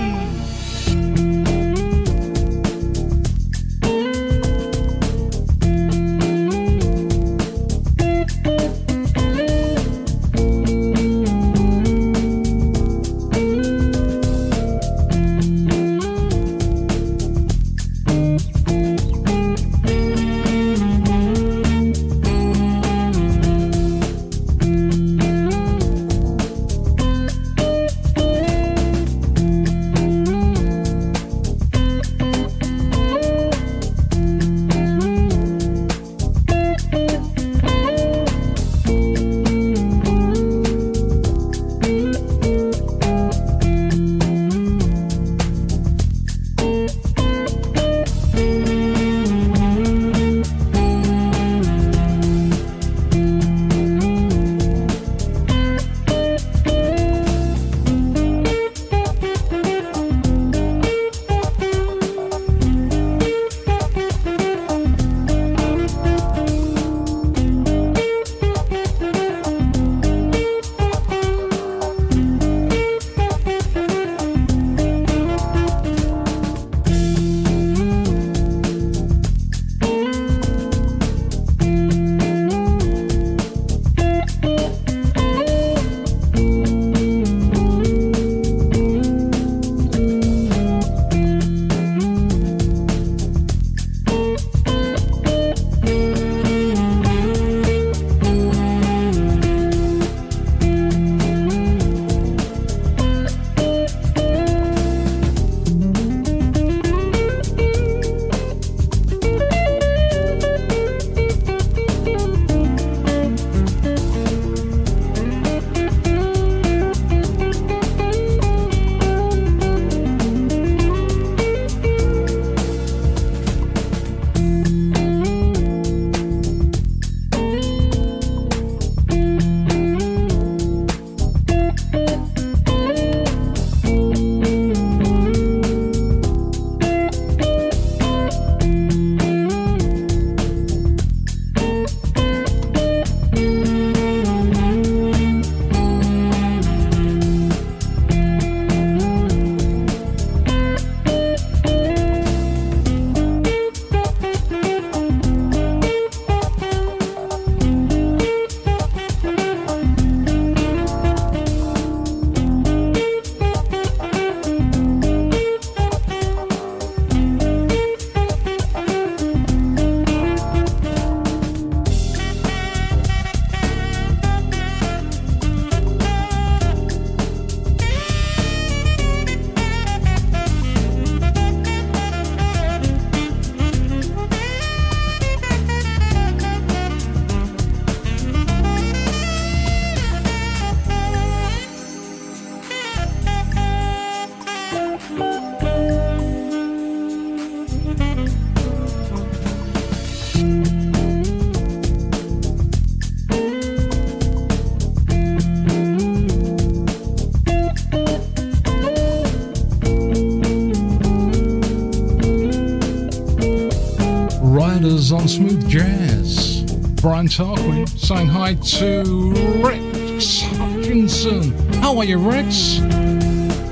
Brian Tarquin saying hi to Rex Hutchinson. How are you, Rex?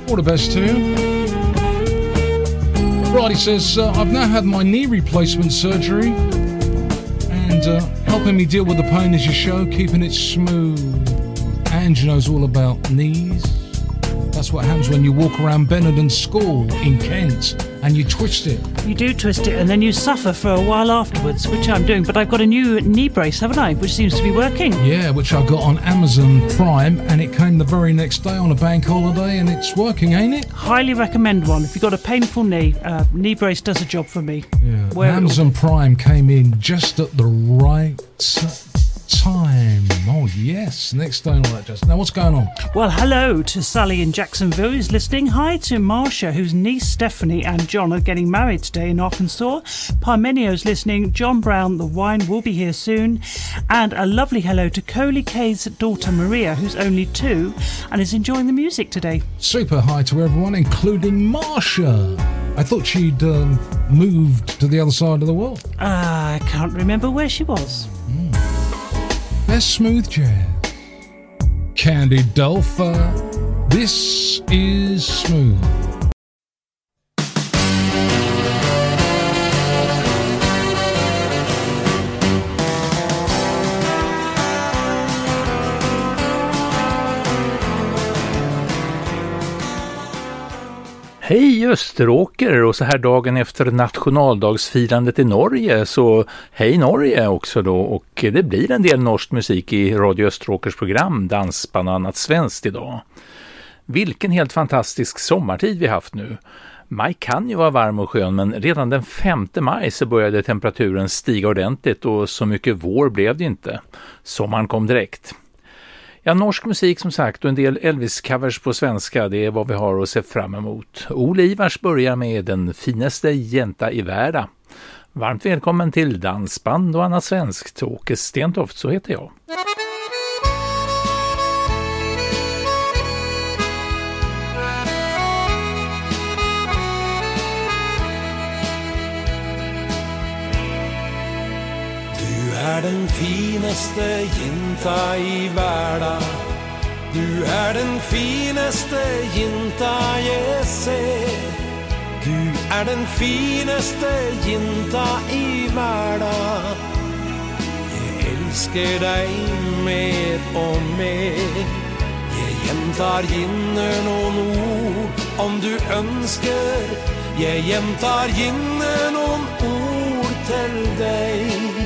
All the best to you. Right, he says, uh, I've now had my knee replacement surgery and uh, helping me deal with the pain is your show, keeping it smooth. Ange knows all about knees. That's what happens when you walk around Benenden School in Kent and you twist it. You do twist it and then you suffer for a while afterwards, which I'm doing. But I've got a new knee brace, haven't I? Which seems to be working. Yeah, which I got on Amazon Prime, and it came the very next day on a bank holiday, and it's working, ain't it? Highly recommend one. If you've got a painful knee, uh, knee brace does a job for me. Yeah. Where- Amazon Prime came in just at the right time. Yes, next day like that. Now, what's going on? Well, hello to Sally in Jacksonville who's listening. Hi to Marcia, whose niece Stephanie and John are getting married today in Arkansas. Parmenio's listening. John Brown, the wine will be here soon. And a lovely hello to Coley Kay's daughter Maria, who's only two and is enjoying the music today. Super hi to everyone, including Marsha. I thought she'd um, moved to the other side of the world. Ah, I can't remember where she was. Best smooth jazz. Candy Dolpha. This is smooth. Hej Österåker och så här dagen efter nationaldagsfirandet i Norge så hej Norge också då och det blir en del norsk musik i Radio Österåkers program Dansband och annat svenskt idag. Vilken helt fantastisk sommartid vi haft nu. Maj kan ju vara varm och skön men redan den 5 maj så började temperaturen stiga ordentligt och så mycket vår blev det inte. Sommaren kom direkt. Ja, norsk musik som sagt och en del Elvis-covers på svenska, det är vad vi har att se fram emot. Ole Ivars börjar med Den finaste jänta i världen. Varmt välkommen till Dansband och annat svenskt. Åke Stentoft, så heter jag. Är den finaste jinta i världen. Du är den finaste jinta jag ser Du är den finaste jinta i världen. Jag älskar dig mer och mer. Jag jämtar ginne någon ord om du önskar. Jag jämtar ginne någon ord till dig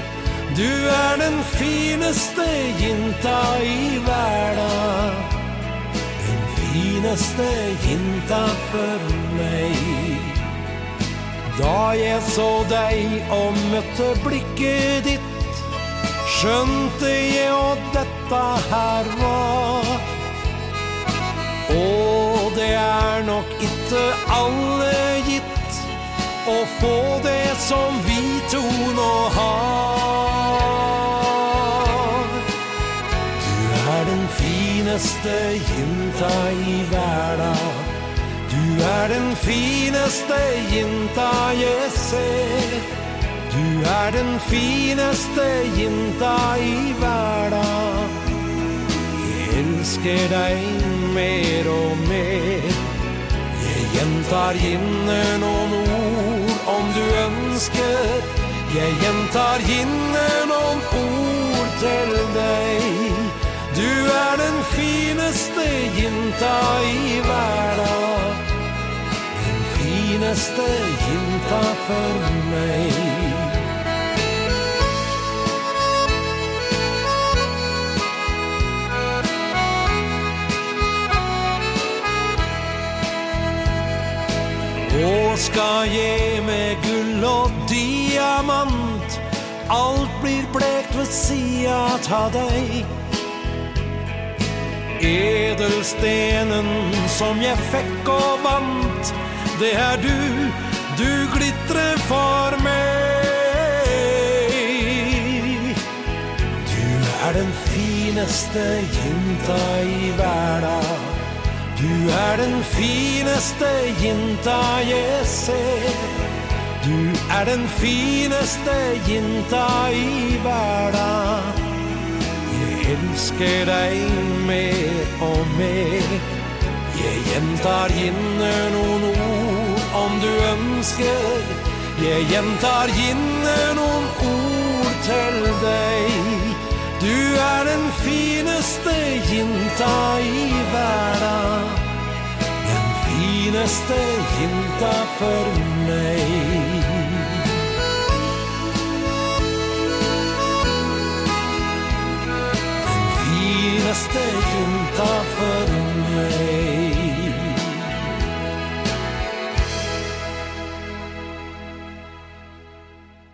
du är den finaste jinta i världen. Den finaste jinta för mig. Da jag såg dig och mötte blicket ditt skönte jag at detta var. Och det är nog inte alla gitt att få det som vi to och har. Fineste jinta i världen Du er den fineste jinta jeg ser. Du er den fineste jinta i världen Jeg elsker deg mer og mer. Jeg gjentar inne noen ord om du ønsker. Jeg gjentar inne noen ord til deg. Du är den finaste jinta i världen, Den finaste jinta för mig. Och ska ge mig guld och diamant allt blir blekt vid sidan av dig. Edelstenen som jag fick och vant det är du, du glittrar för mig. Du är den finaste jinta i världen. Du är den finaste jinta jag ser. Du är den finaste jinta i världen. Jag älskar dig mer och mer. Jag gjentar gjerne noen ord om du ønsker. Jeg gjentar gjerne noen ord til deg. Du er den fineste jinta i verden. Den fineste jinta for meg. Finaste jinta för mig.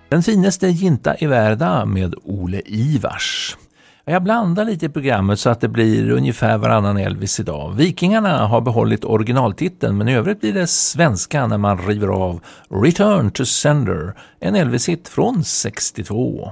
Den finaste ginta i världen med Ole Ivars. Jag blandar lite i programmet så att det blir ungefär varannan Elvis idag. Vikingarna har behållit originaltiteln men i övrigt blir det svenska när man river av Return to Sender, en Elvis-hit från 62.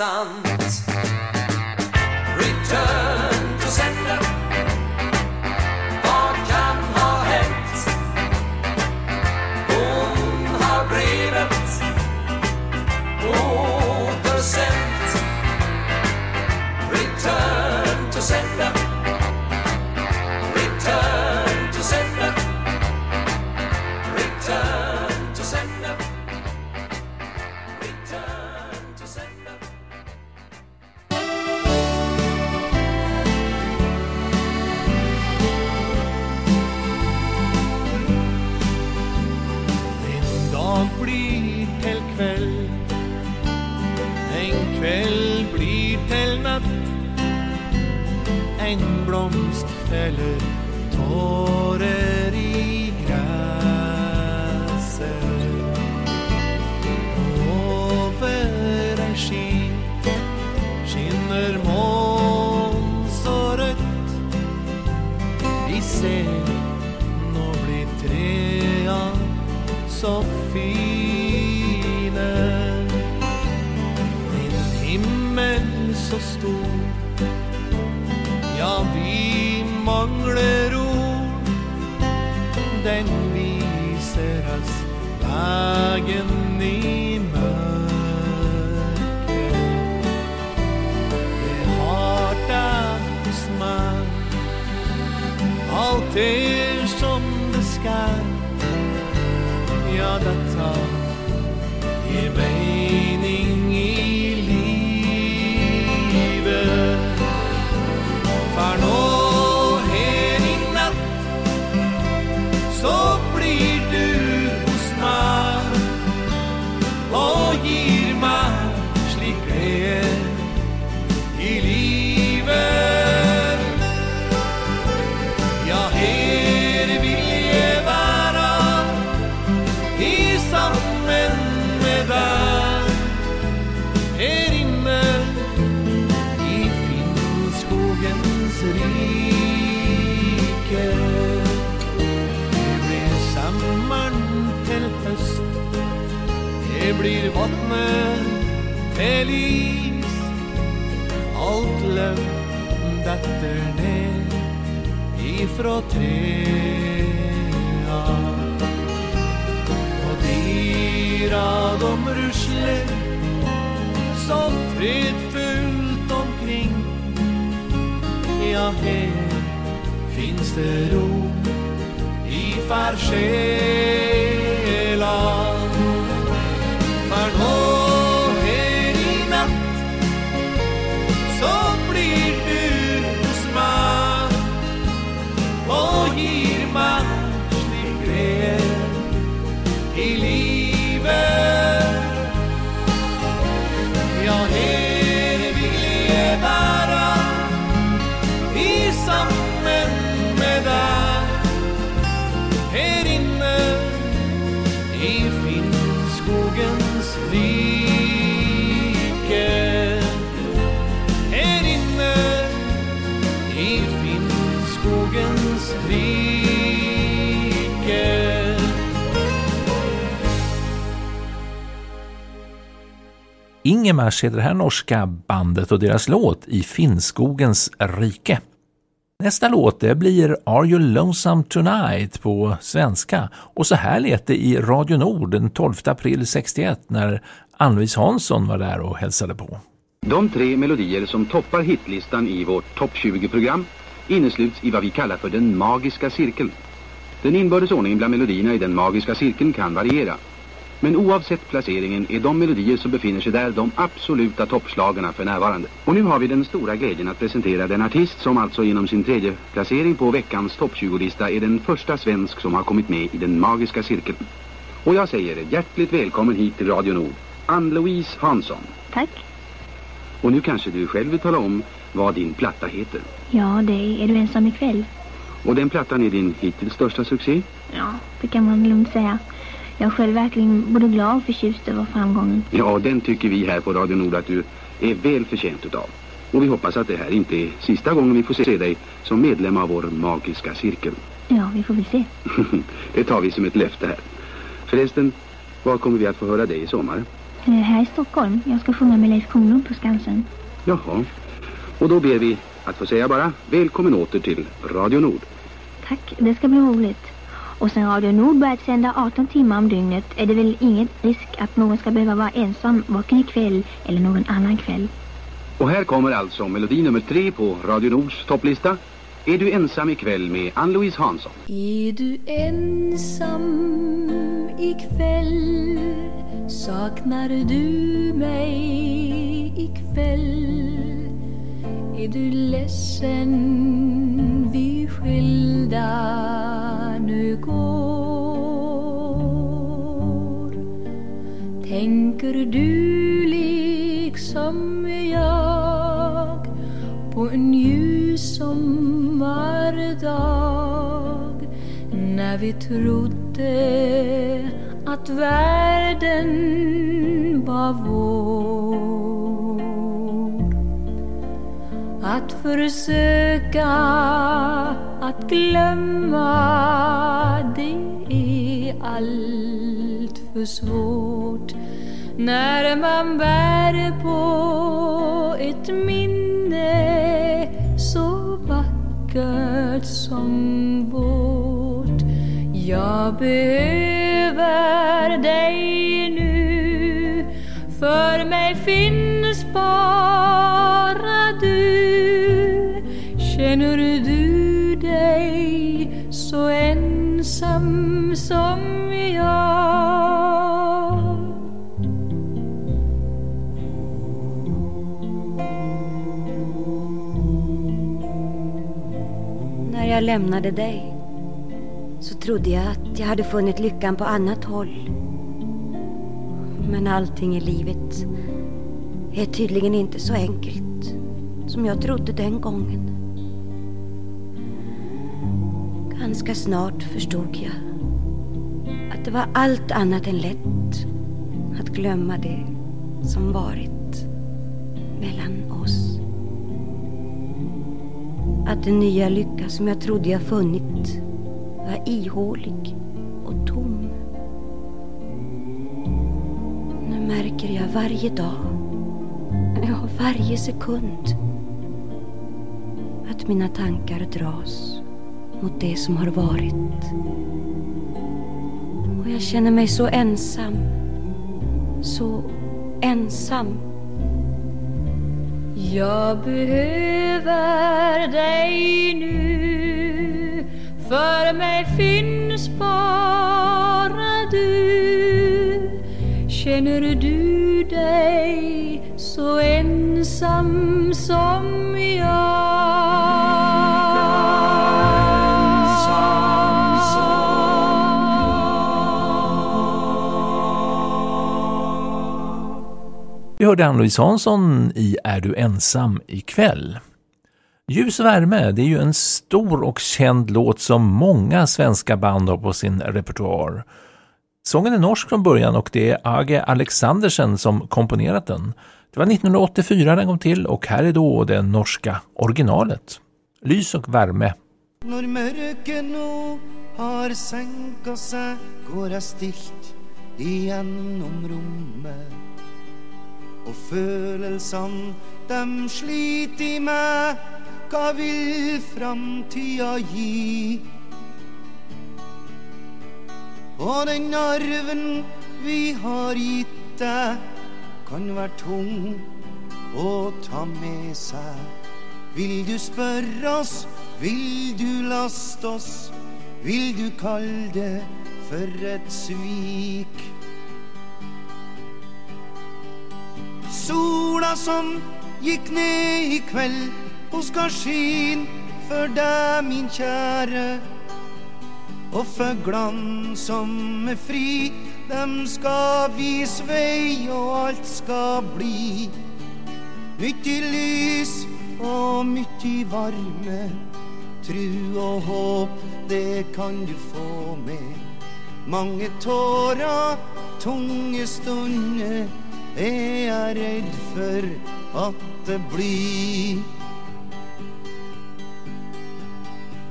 Det elle est vägen til is Alt glømt etter ned ifra trea Og dyra de rusler så fredfullt omkring. Ja, her finns det ro i farsjela Ingemars heter det här norska bandet och deras låt i Finnskogens rike. Nästa låt det blir Are You Lonesome Tonight på svenska och så här lät det i Radio Nord den 12 april 61 när Ann-Louise Hansson var där och hälsade på. De tre melodier som toppar hitlistan i vårt topp 20-program innesluts i vad vi kallar för den magiska cirkeln. Den inbördes ordningen bland melodierna i den magiska cirkeln kan variera. Men oavsett placeringen är de melodier som befinner sig där de absoluta toppslagarna för närvarande. Och nu har vi den stora glädjen att presentera den artist som alltså genom sin tredje placering på veckans topp 20-lista är den första svensk som har kommit med i den magiska cirkeln. Och jag säger hjärtligt välkommen hit till Radio Nord, Ann-Louise Hansson. Tack. Och nu kanske du själv vill tala om vad din platta heter. Ja, det är, du ensam ikväll? Och den plattan är din hittills största succé? Ja, det kan man lugnt säga. Jag är själv verkligen både glad och förtjust över framgången. Ja, den tycker vi här på Radio Nord att du är väl förtjänt utav. Och vi hoppas att det här inte är sista gången vi får se dig som medlem av vår magiska cirkel. Ja, vi får väl se. <laughs> det tar vi som ett löfte här. Förresten, var kommer vi att få höra dig i sommar? Eh, här i Stockholm. Jag ska sjunga med Leif Kronlund på Skansen. Jaha. Och då ber vi att få säga bara välkommen åter till Radio Nord. Tack, det ska bli roligt. Och sen Radio Nord börjat sända 18 timmar om dygnet är det väl ingen risk att någon ska behöva vara ensam varken ikväll eller någon annan kväll. Och här kommer alltså melodi nummer tre på Radio Nords topplista. Är du ensam ikväll med Ann-Louise Hansson? Är du ensam ikväll Saknar du mig ikväll är du ledsen. Vi skilda nu går. Tänker du liksom jag på en ljus sommardag? När vi trodde att världen var vår att försöka att glömma det är allt för svårt. När man bär på ett minne så vackert som vårt. Jag behöver dig nu. För mig finns bara du Känner du dig så ensam som jag När jag lämnade dig så trodde jag att jag hade funnit lyckan på annat håll. Men allting i livet är tydligen inte så enkelt som jag trodde den gången. Ganska snart förstod jag att det var allt annat än lätt att glömma det som varit mellan oss. Att den nya lycka som jag trodde jag funnit var ihålig märker jag varje dag, ja varje sekund. Att mina tankar dras mot det som har varit. Och jag känner mig så ensam, så ensam. Jag behöver dig nu. För mig finns bara du. Känner du dig så ensam som jag? Vi hörde Ann-Louise Hansson i Är du ensam ikväll? Ljus och värme, det är ju en stor och känd låt som många svenska band har på sin repertoar. Sången är norsk från början och det är Age Alexandersen som komponerat den. Det var 1984 den kom till och här är då det norska originalet. Lys och värme. När mørket nu har sänkt sig går jag stilt igenom rummet och känslan dem sliter i mig. Vad vill framtida ge? Og den arven vi har gitt deg, kan være tung å ta med seg. Vil du spørre oss, vil du laste oss, vil du kalle det for et svik? Sola som gikk ned i kveld, hun skal skin for deg, min kjære och fuglene som är fri, dem ska vis väg och allt ska bli. Mycket lys och mycket varme, tru och hopp, det kan du få med. Många tårar, tunga stunder, är jag rädd för att det blir.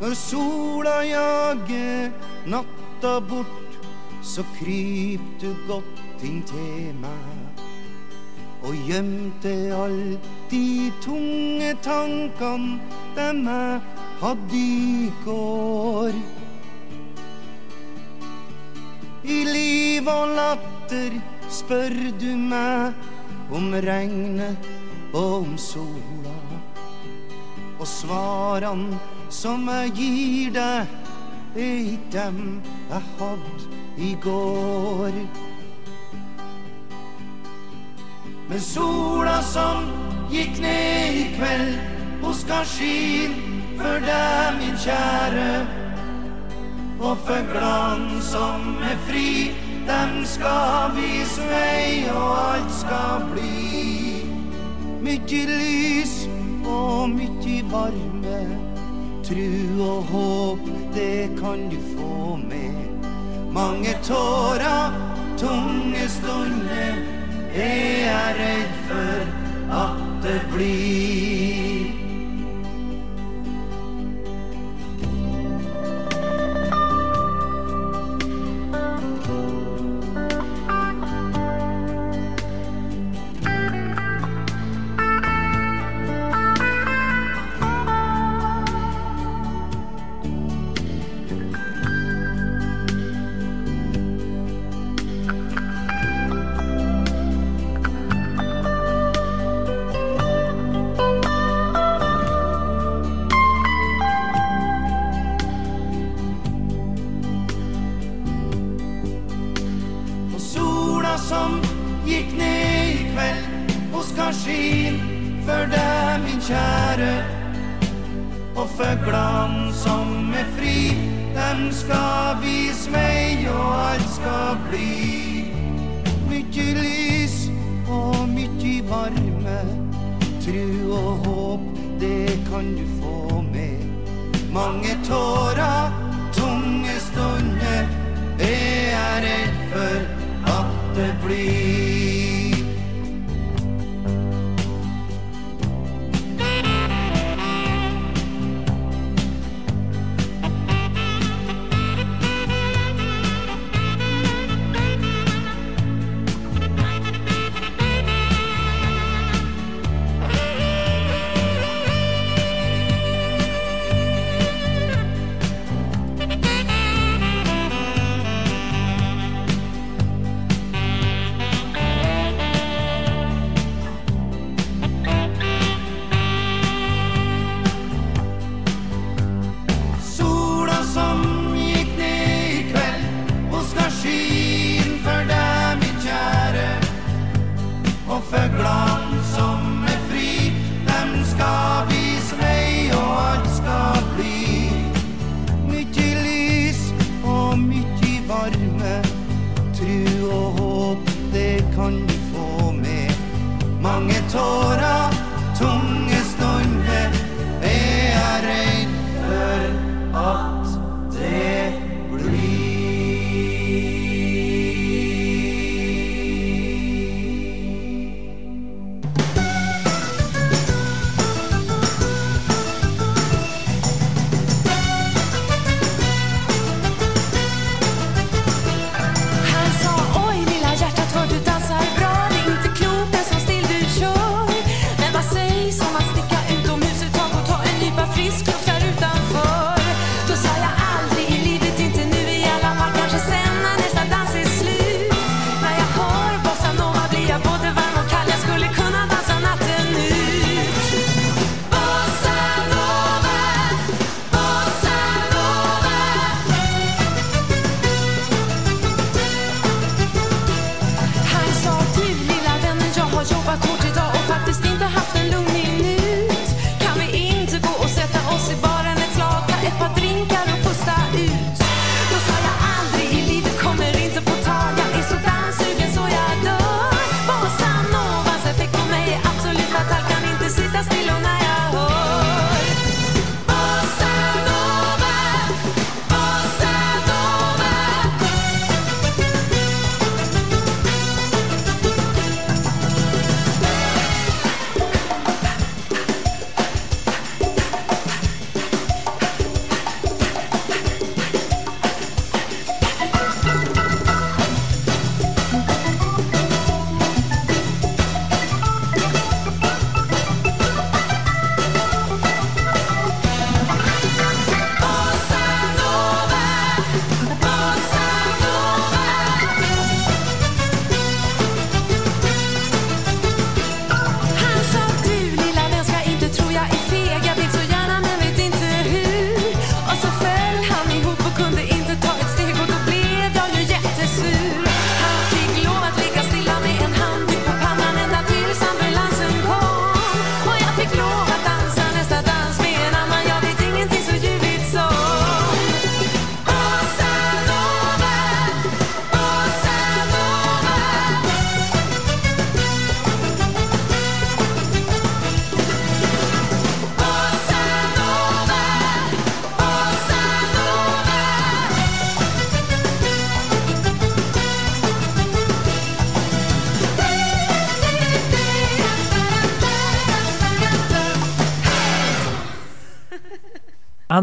När sola jage natta bort, så kryp du godt inntil meg. Og gjemte all de tunge tankene dem jeg hadde i går. I liv og latter spør du meg om regnet og om sola. Og svarene som jeg gir deg, dem jag hade i går. Men sola som gick ner i kveld, ska skin för dig min och för glans som är fri, dem ska vis mig och allt ska bli. Mycket lys och mycket varme, tru og håp, det kan du få med. Mange tårer, tunge stunder, er jeg redd for at det blir.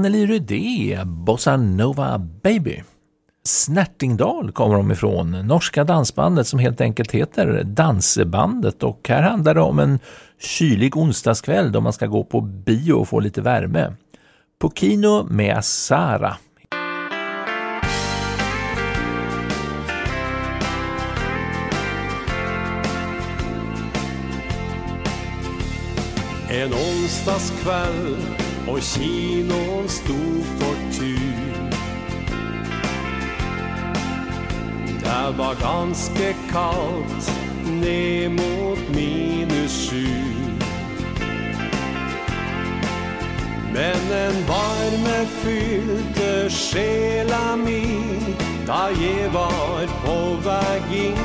Anneli Rydé, Bossa Nova Baby. Snärtingdal kommer de ifrån, norska dansbandet som helt enkelt heter Dansebandet och här handlar det om en kylig onsdagskväll då man ska gå på bio och få lite värme. På kino med Sara. En onsdagskväll och kinon stod för tur. Det var ganska kallt, ner mot minus sju. Men en varme fyllde själa mi da jag var på väg in.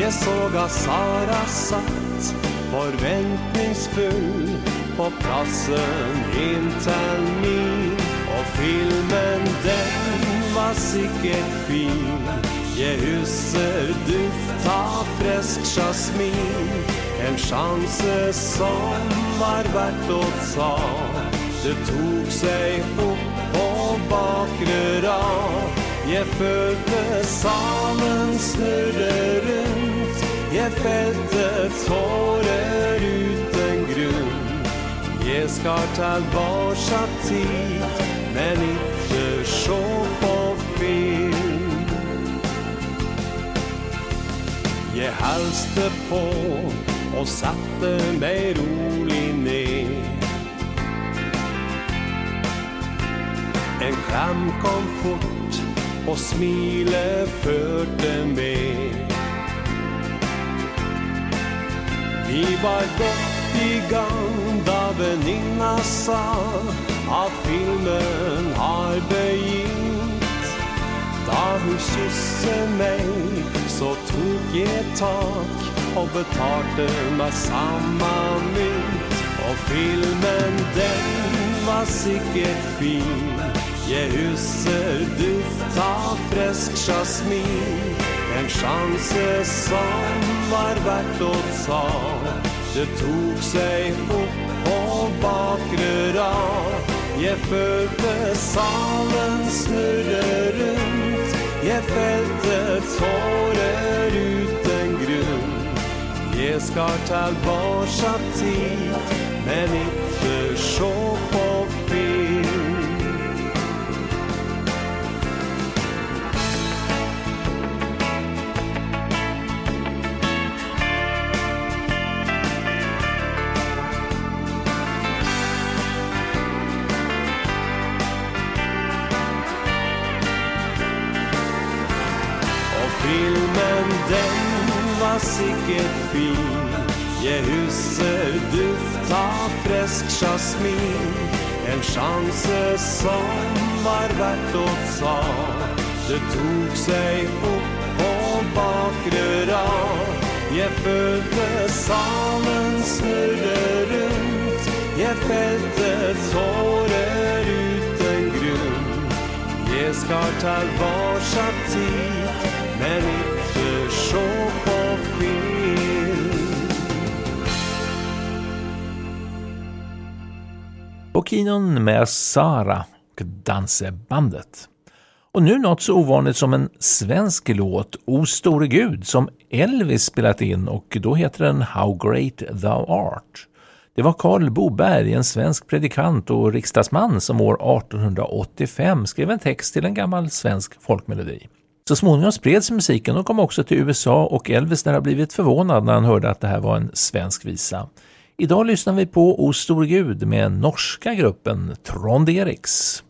Jag såg att Sara satt förväntningsfull på platsen intill min och filmen den var säkert fin. Jag husker duft av frisk jasmin en chans som var värt att ta. Det tog sig upp på bakre rad. Jag följde samen snurra runt. Jag fällde tårar ut. Jag ska tillbaka tid, men inte så på film. Jag halste på och satte mig rolig ner. En kram kom fort och smile förde med. Vi var gott i gang da väninna sa att filmen har begynt. Da hun kysste mig så tog jag tak och betalte med samma mynt. Och filmen den var säkert fin. Jag husker duft av frisk jasmin. En chans som var värt att ta. Det tog sig upp på bakre rad. Jag följde salen snurra runt. Jag fällde tårar utan grund. Jag ska tillbaka tid, men inte så på filmen den var säkert fin. Jag husker duft av jasmin. En chans som var värt att ta. Det tog sig upp på bakre rad. Jag följde salen snurre runt. Jag fällde ut utan grund. Skar ska varsam tid men inte så på film Bokinon med Sara och Dansebandet. Och nu något så ovanligt som en svensk låt, O store Gud, som Elvis spelat in och då heter den How Great Thou Art. Det var Karl Boberg, en svensk predikant och riksdagsman som år 1885 skrev en text till en gammal svensk folkmelodi. Så småningom spreds musiken och kom också till USA och Elvis där har blivit förvånad när han hörde att det här var en svensk visa. Idag lyssnar vi på O stor Gud med norska gruppen Trond Eriks.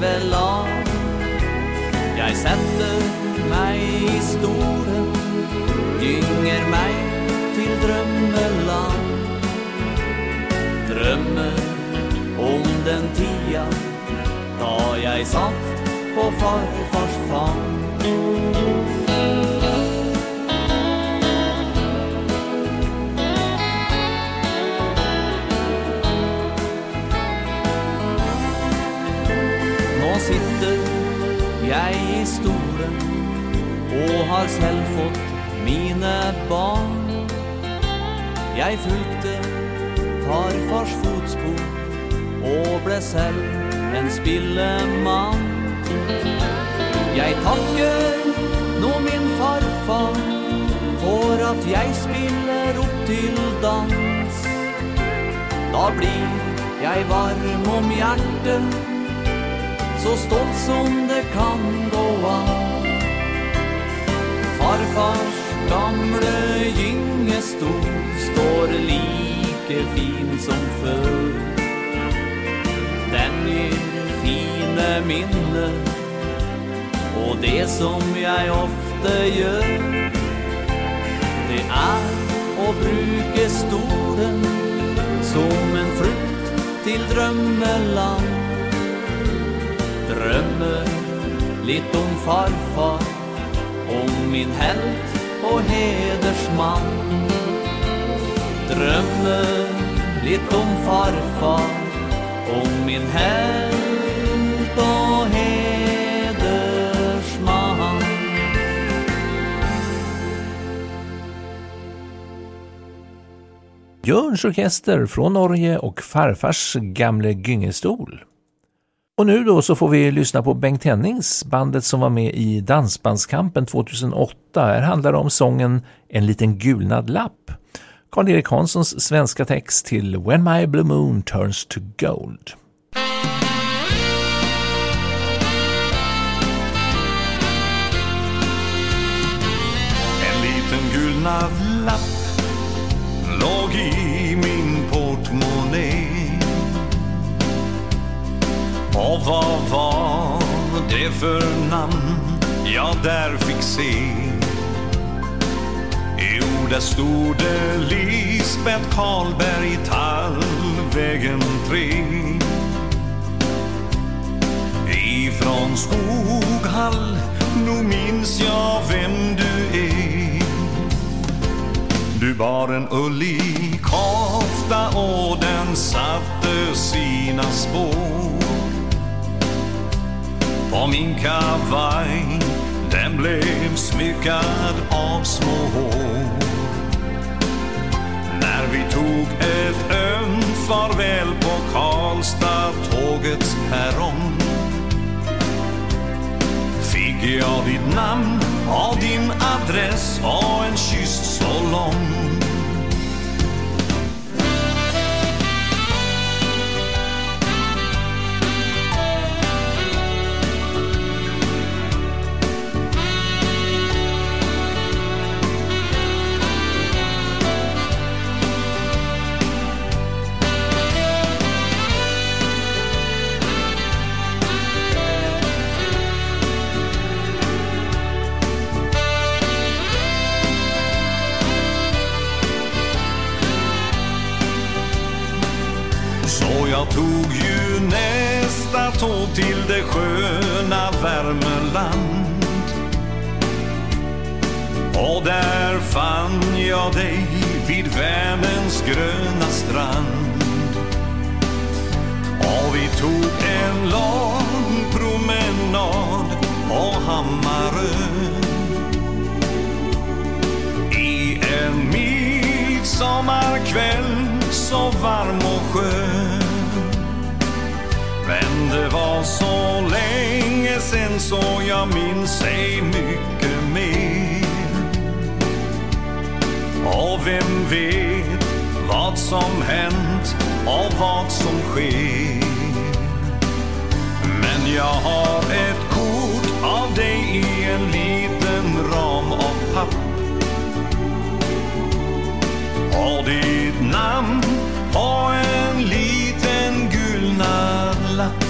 Väl av Jag sätter mig i stolen, gynger mig till drömmeland. Drömmer om den tia Tar jag satt på farfars fang. Nå sitter jag i stolen och har selv fått mine barn. Jag fulgte farfars fotspor och blev selv en spillemann. Jag takker nå min farfar for at jag spiller upp till dans. Da blir jag varm om hjertet, så stolt som det kan gå an. Farfars gamle gyngestol står like fin som før. Den gir fine minner, og det som jeg ofte gjør, det er å bruke stolen som en flykt til drømmeland. Drömmer lite om farfar, om min helt och hedersman. Drömmer lite om farfar, om min helt och hedersman. Björns orkester från Norge och farfars gamle gyngestol. Och nu då så får vi lyssna på Bengt Hennings, bandet som var med i Dansbandskampen 2008. Här handlar det om sången En liten gulnad lapp. Karl-Erik Hanssons svenska text till When My Blue Moon Turns to Gold. En liten gulnad lapp Och vad var det för namn jag där fick se? Jo, där stod det Lisbeth Karlberg, Tallvägen 3. Ifrån Skoghall, nog minns jag vem du är. Du bar en ullig kofta och den satte sina spår. På min kavaj, den blev smyckad av små hår. När vi tog ett ömt farväl på Karlstad tågets perrong Fick jag ditt namn och din adress och en kyss så lång tog ju nästa tåg till det sköna Värmeland. Och där fann jag dig vid Vänerns gröna strand. Och vi tog en lång promenad på Hammarö. I en midsommarkväll så varm och skön men det var så länge sen så jag minns ej mycket mer. Och vem vet vad som hänt och vad som sker. Men jag har ett kort av dig i en liten ram av papp. Och ditt namn på en liten gul namn. la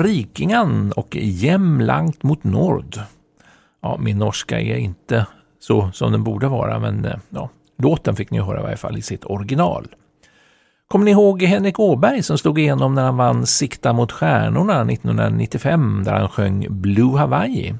Rikingen och Jämlangt mot nord. Ja, min norska är inte så som den borde vara, men eh, ja, låten fick ni höra i varje fall i sitt original. Kommer ni ihåg Henrik Åberg som slog igenom när han vann Sikta mot stjärnorna 1995 där han sjöng Blue Hawaii?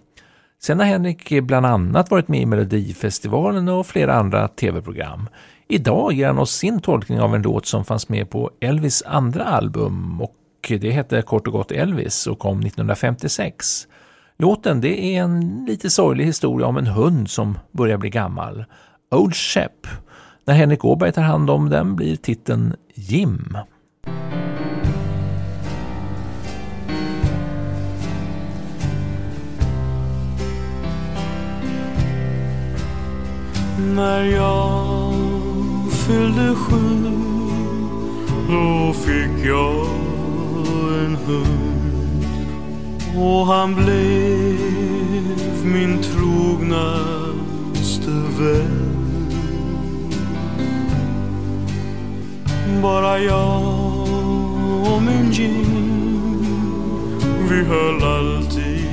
Sen har Henrik bland annat varit med i Melodifestivalen och flera andra tv-program. Idag ger han oss sin tolkning av en låt som fanns med på Elvis andra album och det hette kort och gott Elvis och kom 1956. Låten det är en lite sorglig historia om en hund som börjar bli gammal. Old Shep. När Henrik Åberg tar hand om den blir titeln Jim. När jag fyllde sju då fick jag en hund. Och han blev min trognaste vän. Bara jag och min gin, Vi höll alltid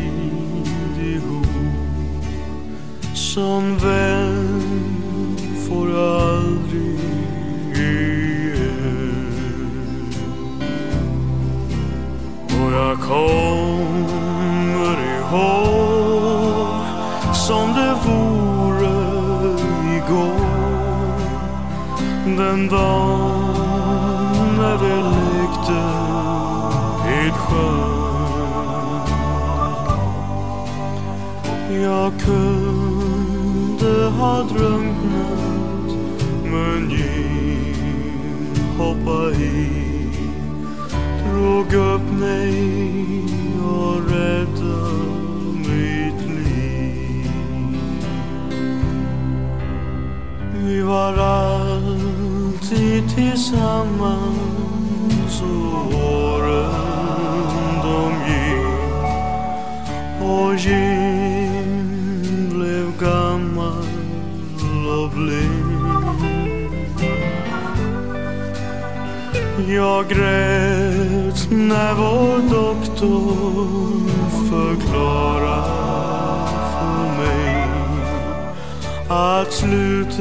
ihop. Sån vän får jag aldrig Och jag kommer ihåg som det vore igår. Den dagen när vi lekte vid sjön Jag kunde ha drunknat men Jim hoppa i drog upp mig och räddade mitt liv. Vi var alltid tillsammans och åren de gick. Och Jim blev gammal och blind. Jag grät när vår doktor förklarade för mig att slutet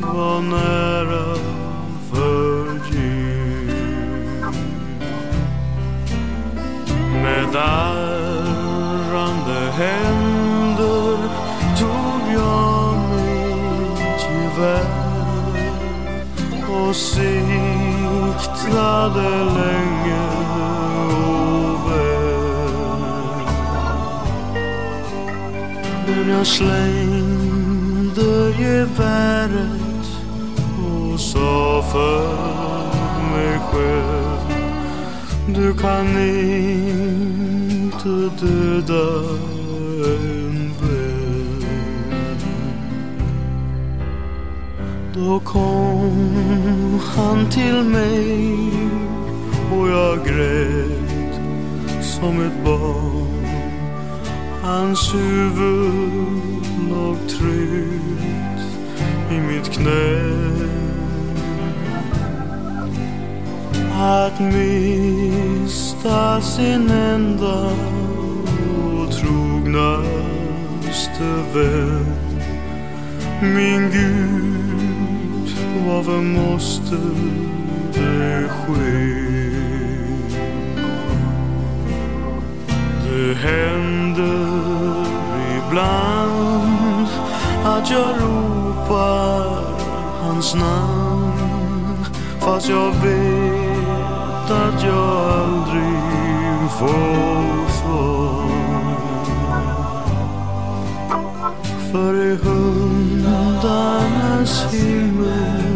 var nära för jul. Med darrande händer tog jag mitt gevär och lyssnade länge och väl. Men jag slängde geväret och sa för mig själv Du kan inte döda Då kom han till mig och jag grät som ett barn. Hans huvud låg tryggt i mitt knä. Att mista sin enda och trognaste vän Min Gud, varför måste det ske? Det händer ibland att jag ropar hans namn fast jag vet att jag aldrig får svar. För i hundarnas himmel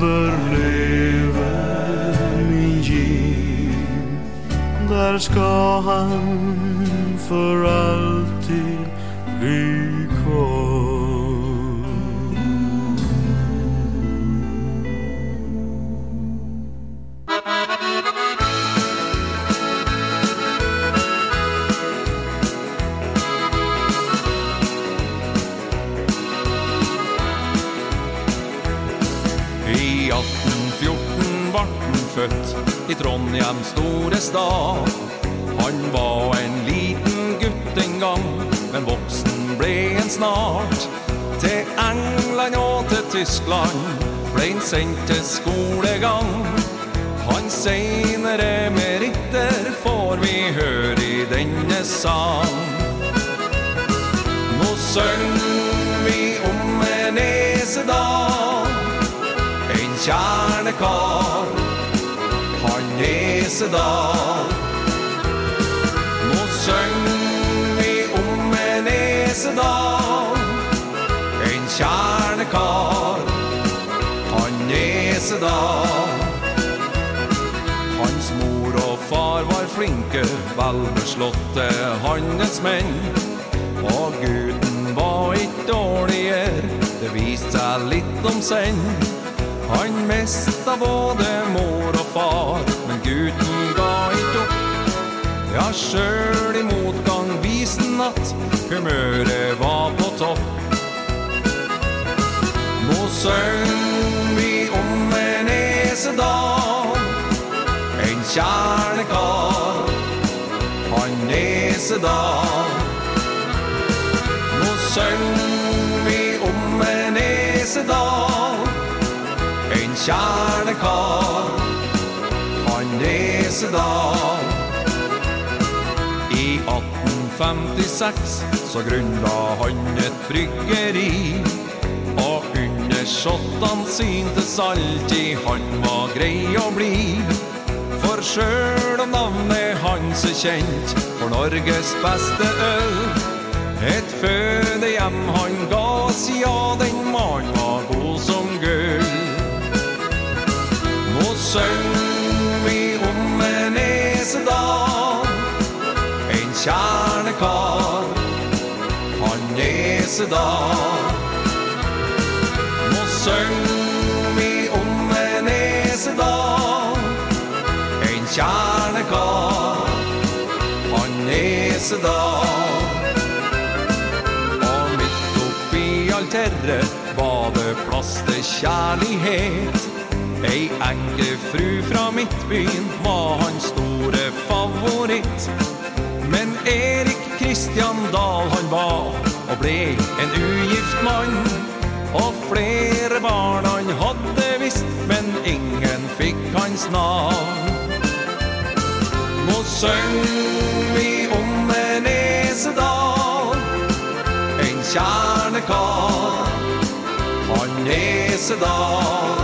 där lever min Jim där ska han för alltid bli født Trondheims store stad. Han var en liten gutt en gang, men voksen ble han snart. Til England og til Tyskland ble han sendt til skolegang. Hans seinere meritter får vi høre i denne sang. Nå synger vi om en Esedal, en kjernekar, Esedal. Nå søng vi om en Esedal, en kjernekar, han Esedal. Hans mor og far var flinke, velbeslåtte hans. Og gutten var ikke dårligere, det viste seg litt om senn. Han mista både mor og far, Ja, sjøl i motgang viste han at humøret var på topp. Nå søng vi om en Esedal, en kjernekar, han Esedal. Nå søng vi om en Esedal, en kjernekar, han Esedal. 1856 så grunda han ett bryggeri, och under shottene syntes alltid han var grej å bli. For sjøl om navnet hans er kjent for Norges beste øl, et fødehjem han ga oss, ja, den mannen var god som gull. Nå synger vi om en Esedal, kjernekar, har Esedal. Nå syng vi om en Esedal, en kjernekar, har Esedal. Og midt oppi alteret var det plass til kjærlighet. Ei enkefru fra Midtbyen var hans store favoritt. Erik Kristian Dahl han var og ble en ugift mann. Og flere barn han hadde visst, men ingen fikk hans navn. Nå synger vi om en Esedal, en kjernekar, han Esedal.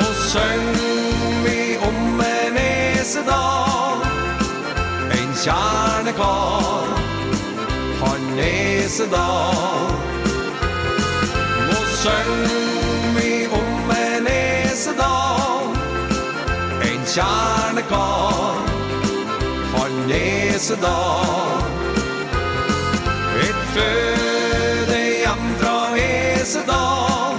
Nå synger vi om en Esedal, en kjernekar, han Esedal. Nå synger vi om en Nesedal, en kjernekar, han Esedal. Et fødehjem fra Esedal,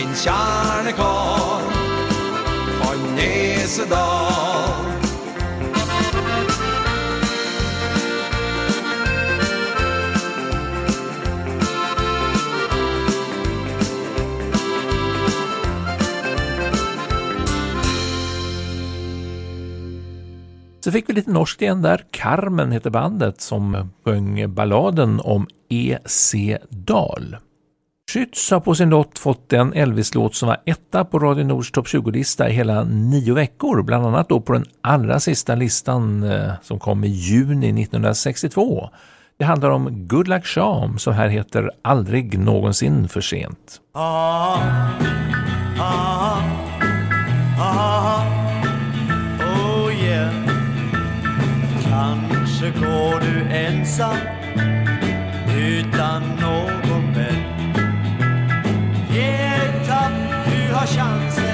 en kjernekar, har Nesedal. Så fick vi lite norskt igen där. Carmen heter bandet som sjöng balladen om E.C. Dahl. Schütz har på sin lott fått en Elvis-låt som var etta på Radio Nords topp 20-lista i hela nio veckor, bland annat då på den allra sista listan eh, som kom i juni 1962. Det handlar om Good Luck Charm som här heter Aldrig någonsin för sent. Ah, ah, ah, ah, ah. Kanske går du ensam utan någon vän. Ge tapp, du har chansen.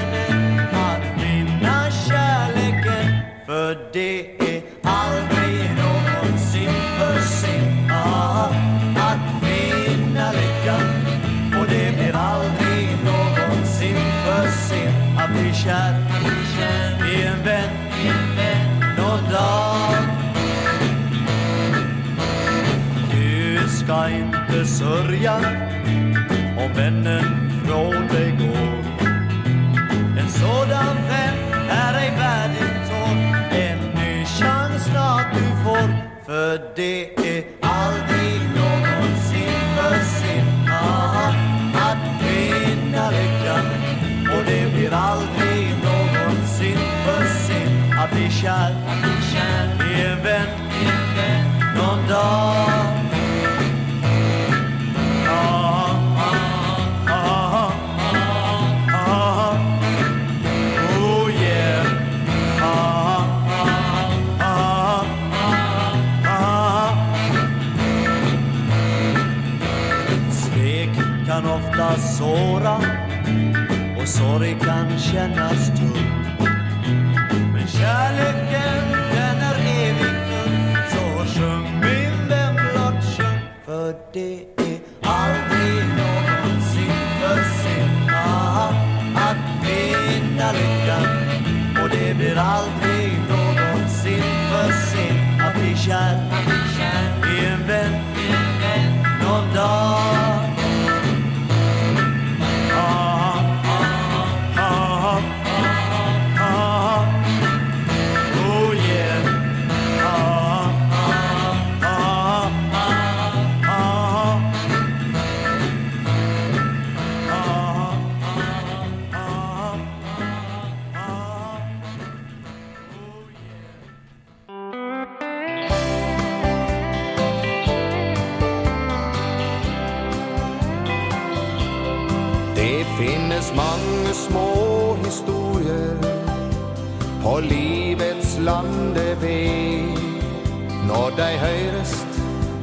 ska inte sörja om vännen från dig går. En sådan vän är ej värd din tår. En ny chans snart du får, för det är aldrig någonsin för sent att vinna lyckan. Och det blir aldrig någonsin för sent att bli kär i en vän någon dag. Ofta såra och sorg kan kännas tung. Men kärleken den är evigt ung Så sjung min vän blott sjung. För det är aldrig någonsin för sent Att vinna lyckan. Och det blir aldrig någonsin för sent Att bli kär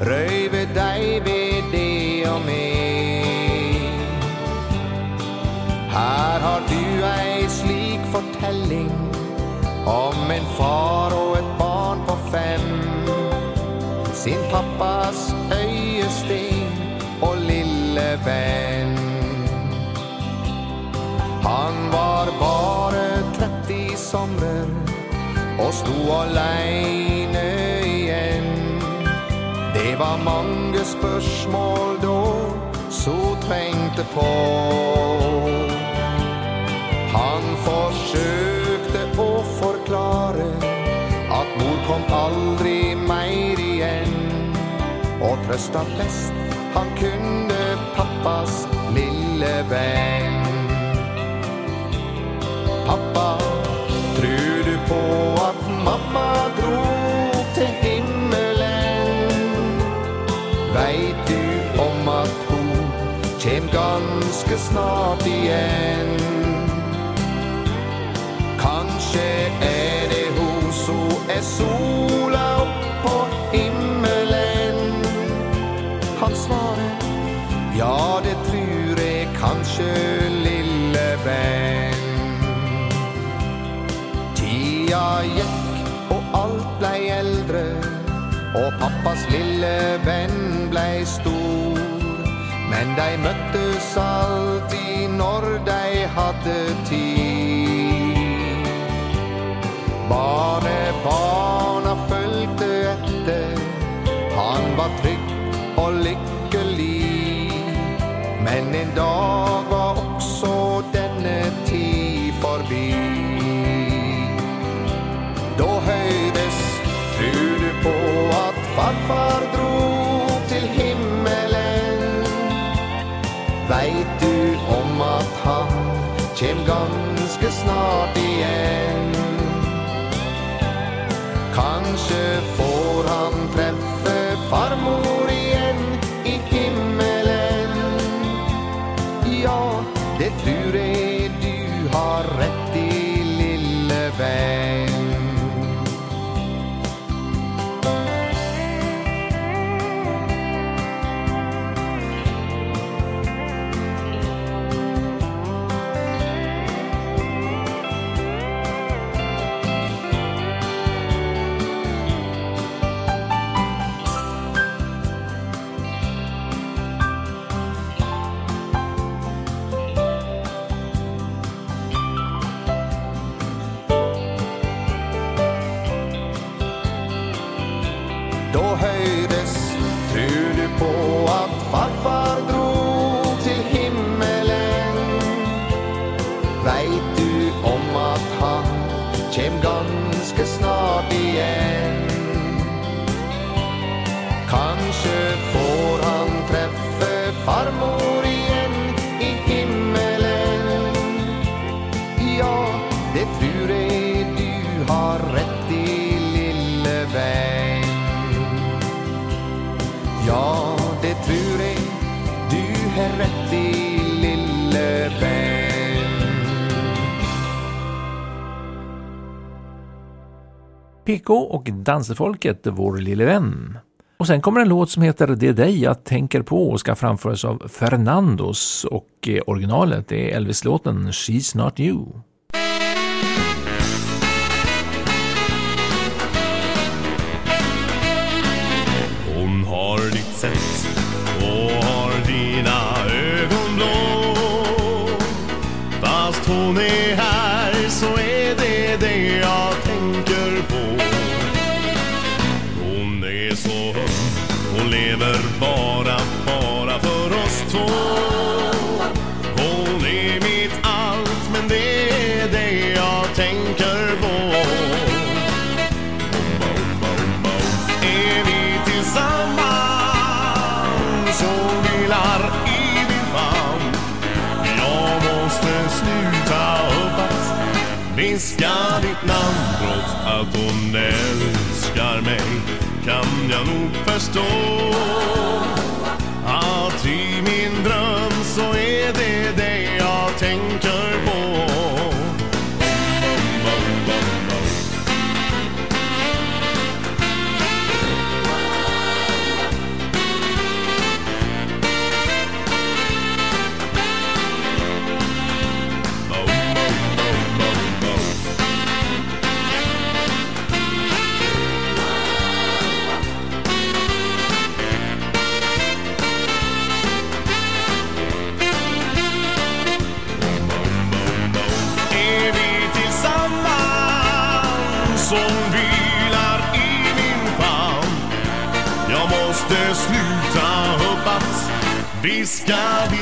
høyrest, røyver vid ved det og meg. Her har du ei slik fortelling om en far og et barn på fem. Sin pappas Öjesten og lille venn. Han var bare 30 sommer og sto aleine. Det var mange spørsmål da så trengte på. Han forsøkte å forklare at mor kom aldri mer igjen. Og trøsta best han kunne pappas lille venn. Pappa, tror du på at mamma dro ganska snart igen. Kanske är det hun som er sola upp på himmelen? Han svarer, ja det tror jag kanske lille vän. Tia gick och allt blev äldre och pappas lille vän blev stor. Men de möttes alltid när de hade tid. Barnebarna följde efter, han var trygg och lycklig, Men en dag var också denne tid förbi. Då höjdes, tror du på att farfar kjem ganske snart igjen? Kanskje får han treffe PK och Dansefolket, Vår lille vän. Och sen kommer en låt som heter Det är dig jag tänker på och ska framföras av Fernandos och eh, originalet är Elvis-låten She's Not You. store. Stop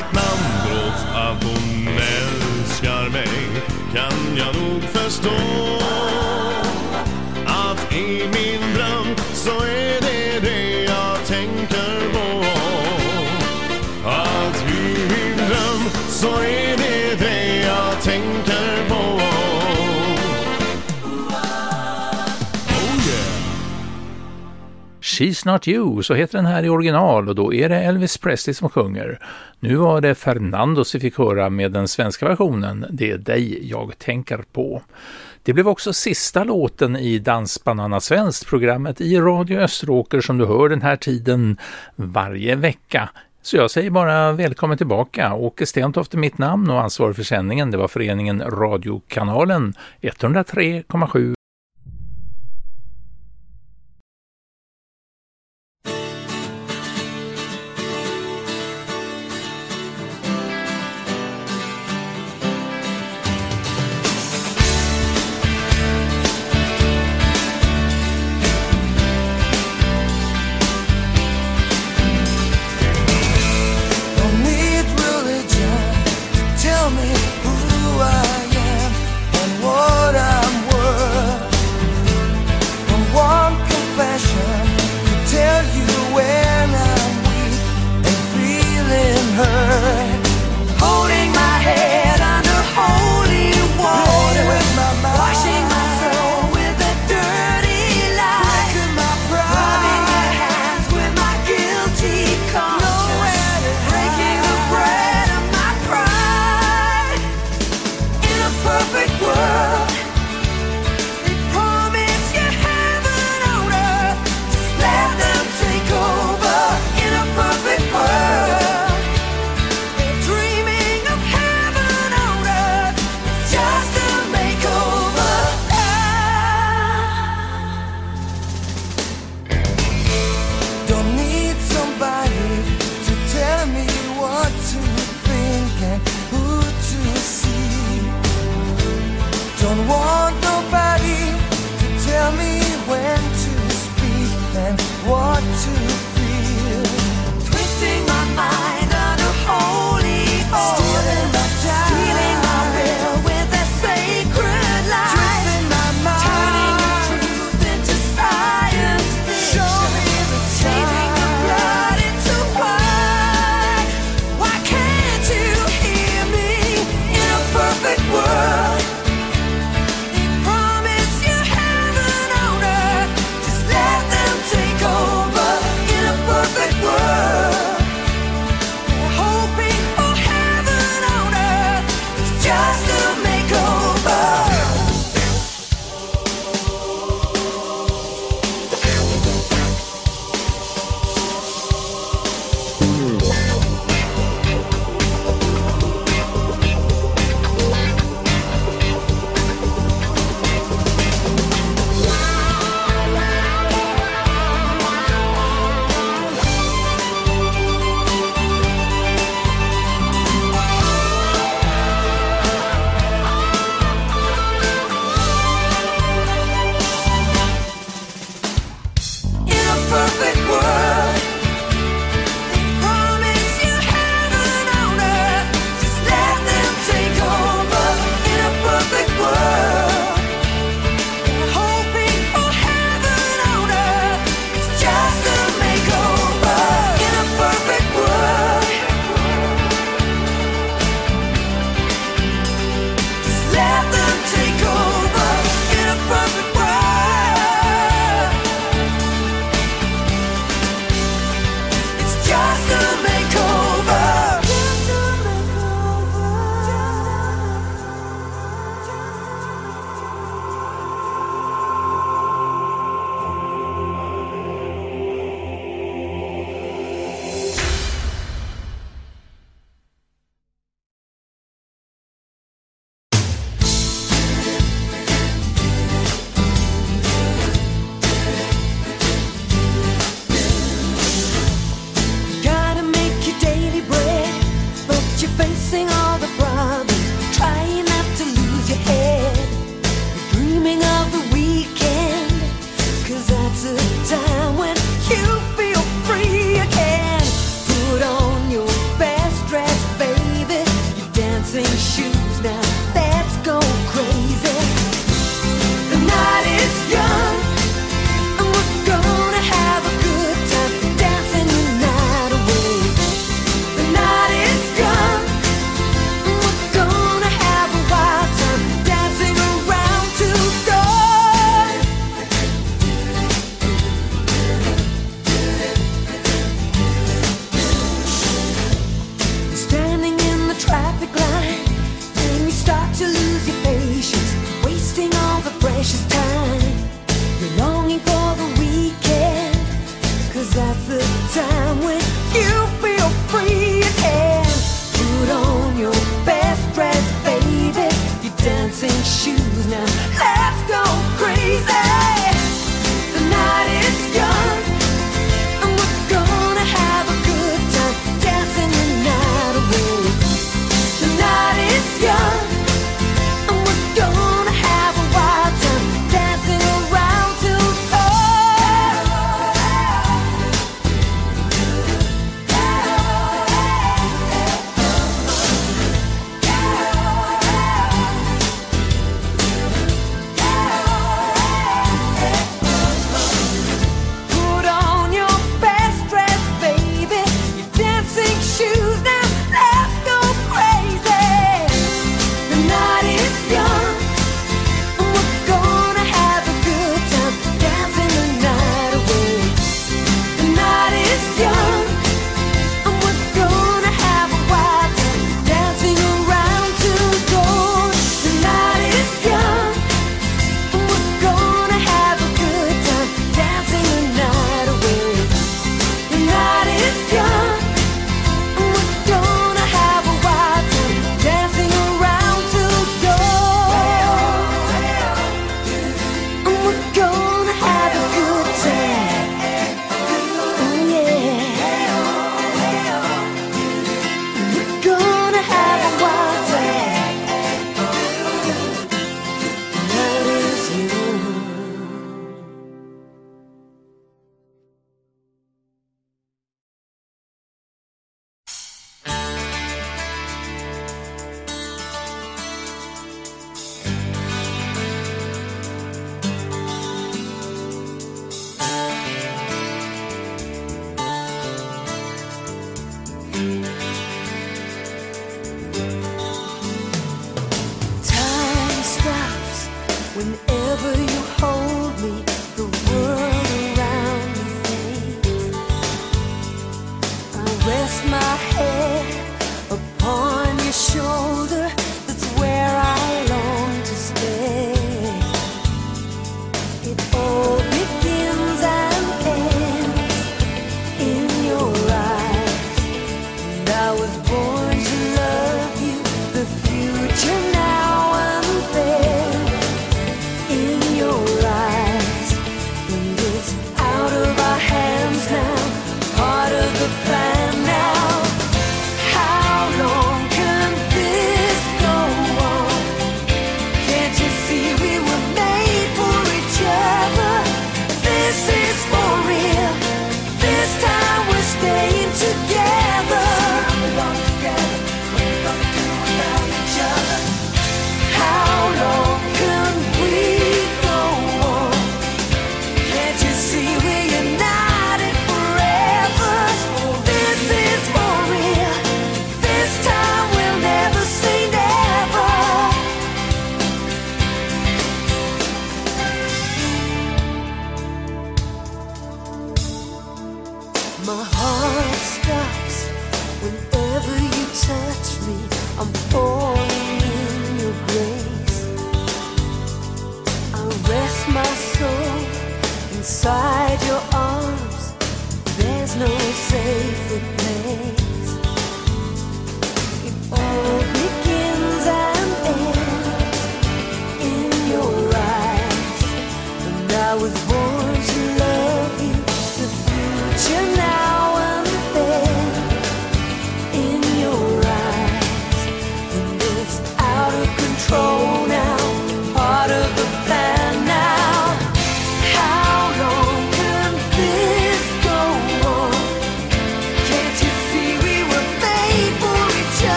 She's Not You, så heter den här i original och då är det Elvis Presley som sjunger. Nu var det Fernando vi fick höra med den svenska versionen, Det är dig jag tänker på. Det blev också sista låten i Dansbanana Svenskt, programmet i Radio Österåker som du hör den här tiden varje vecka. Så jag säger bara välkommen tillbaka. Åke Stentoft är mitt namn och ansvarig för sändningen. Det var föreningen Radiokanalen 103,7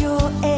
your eh.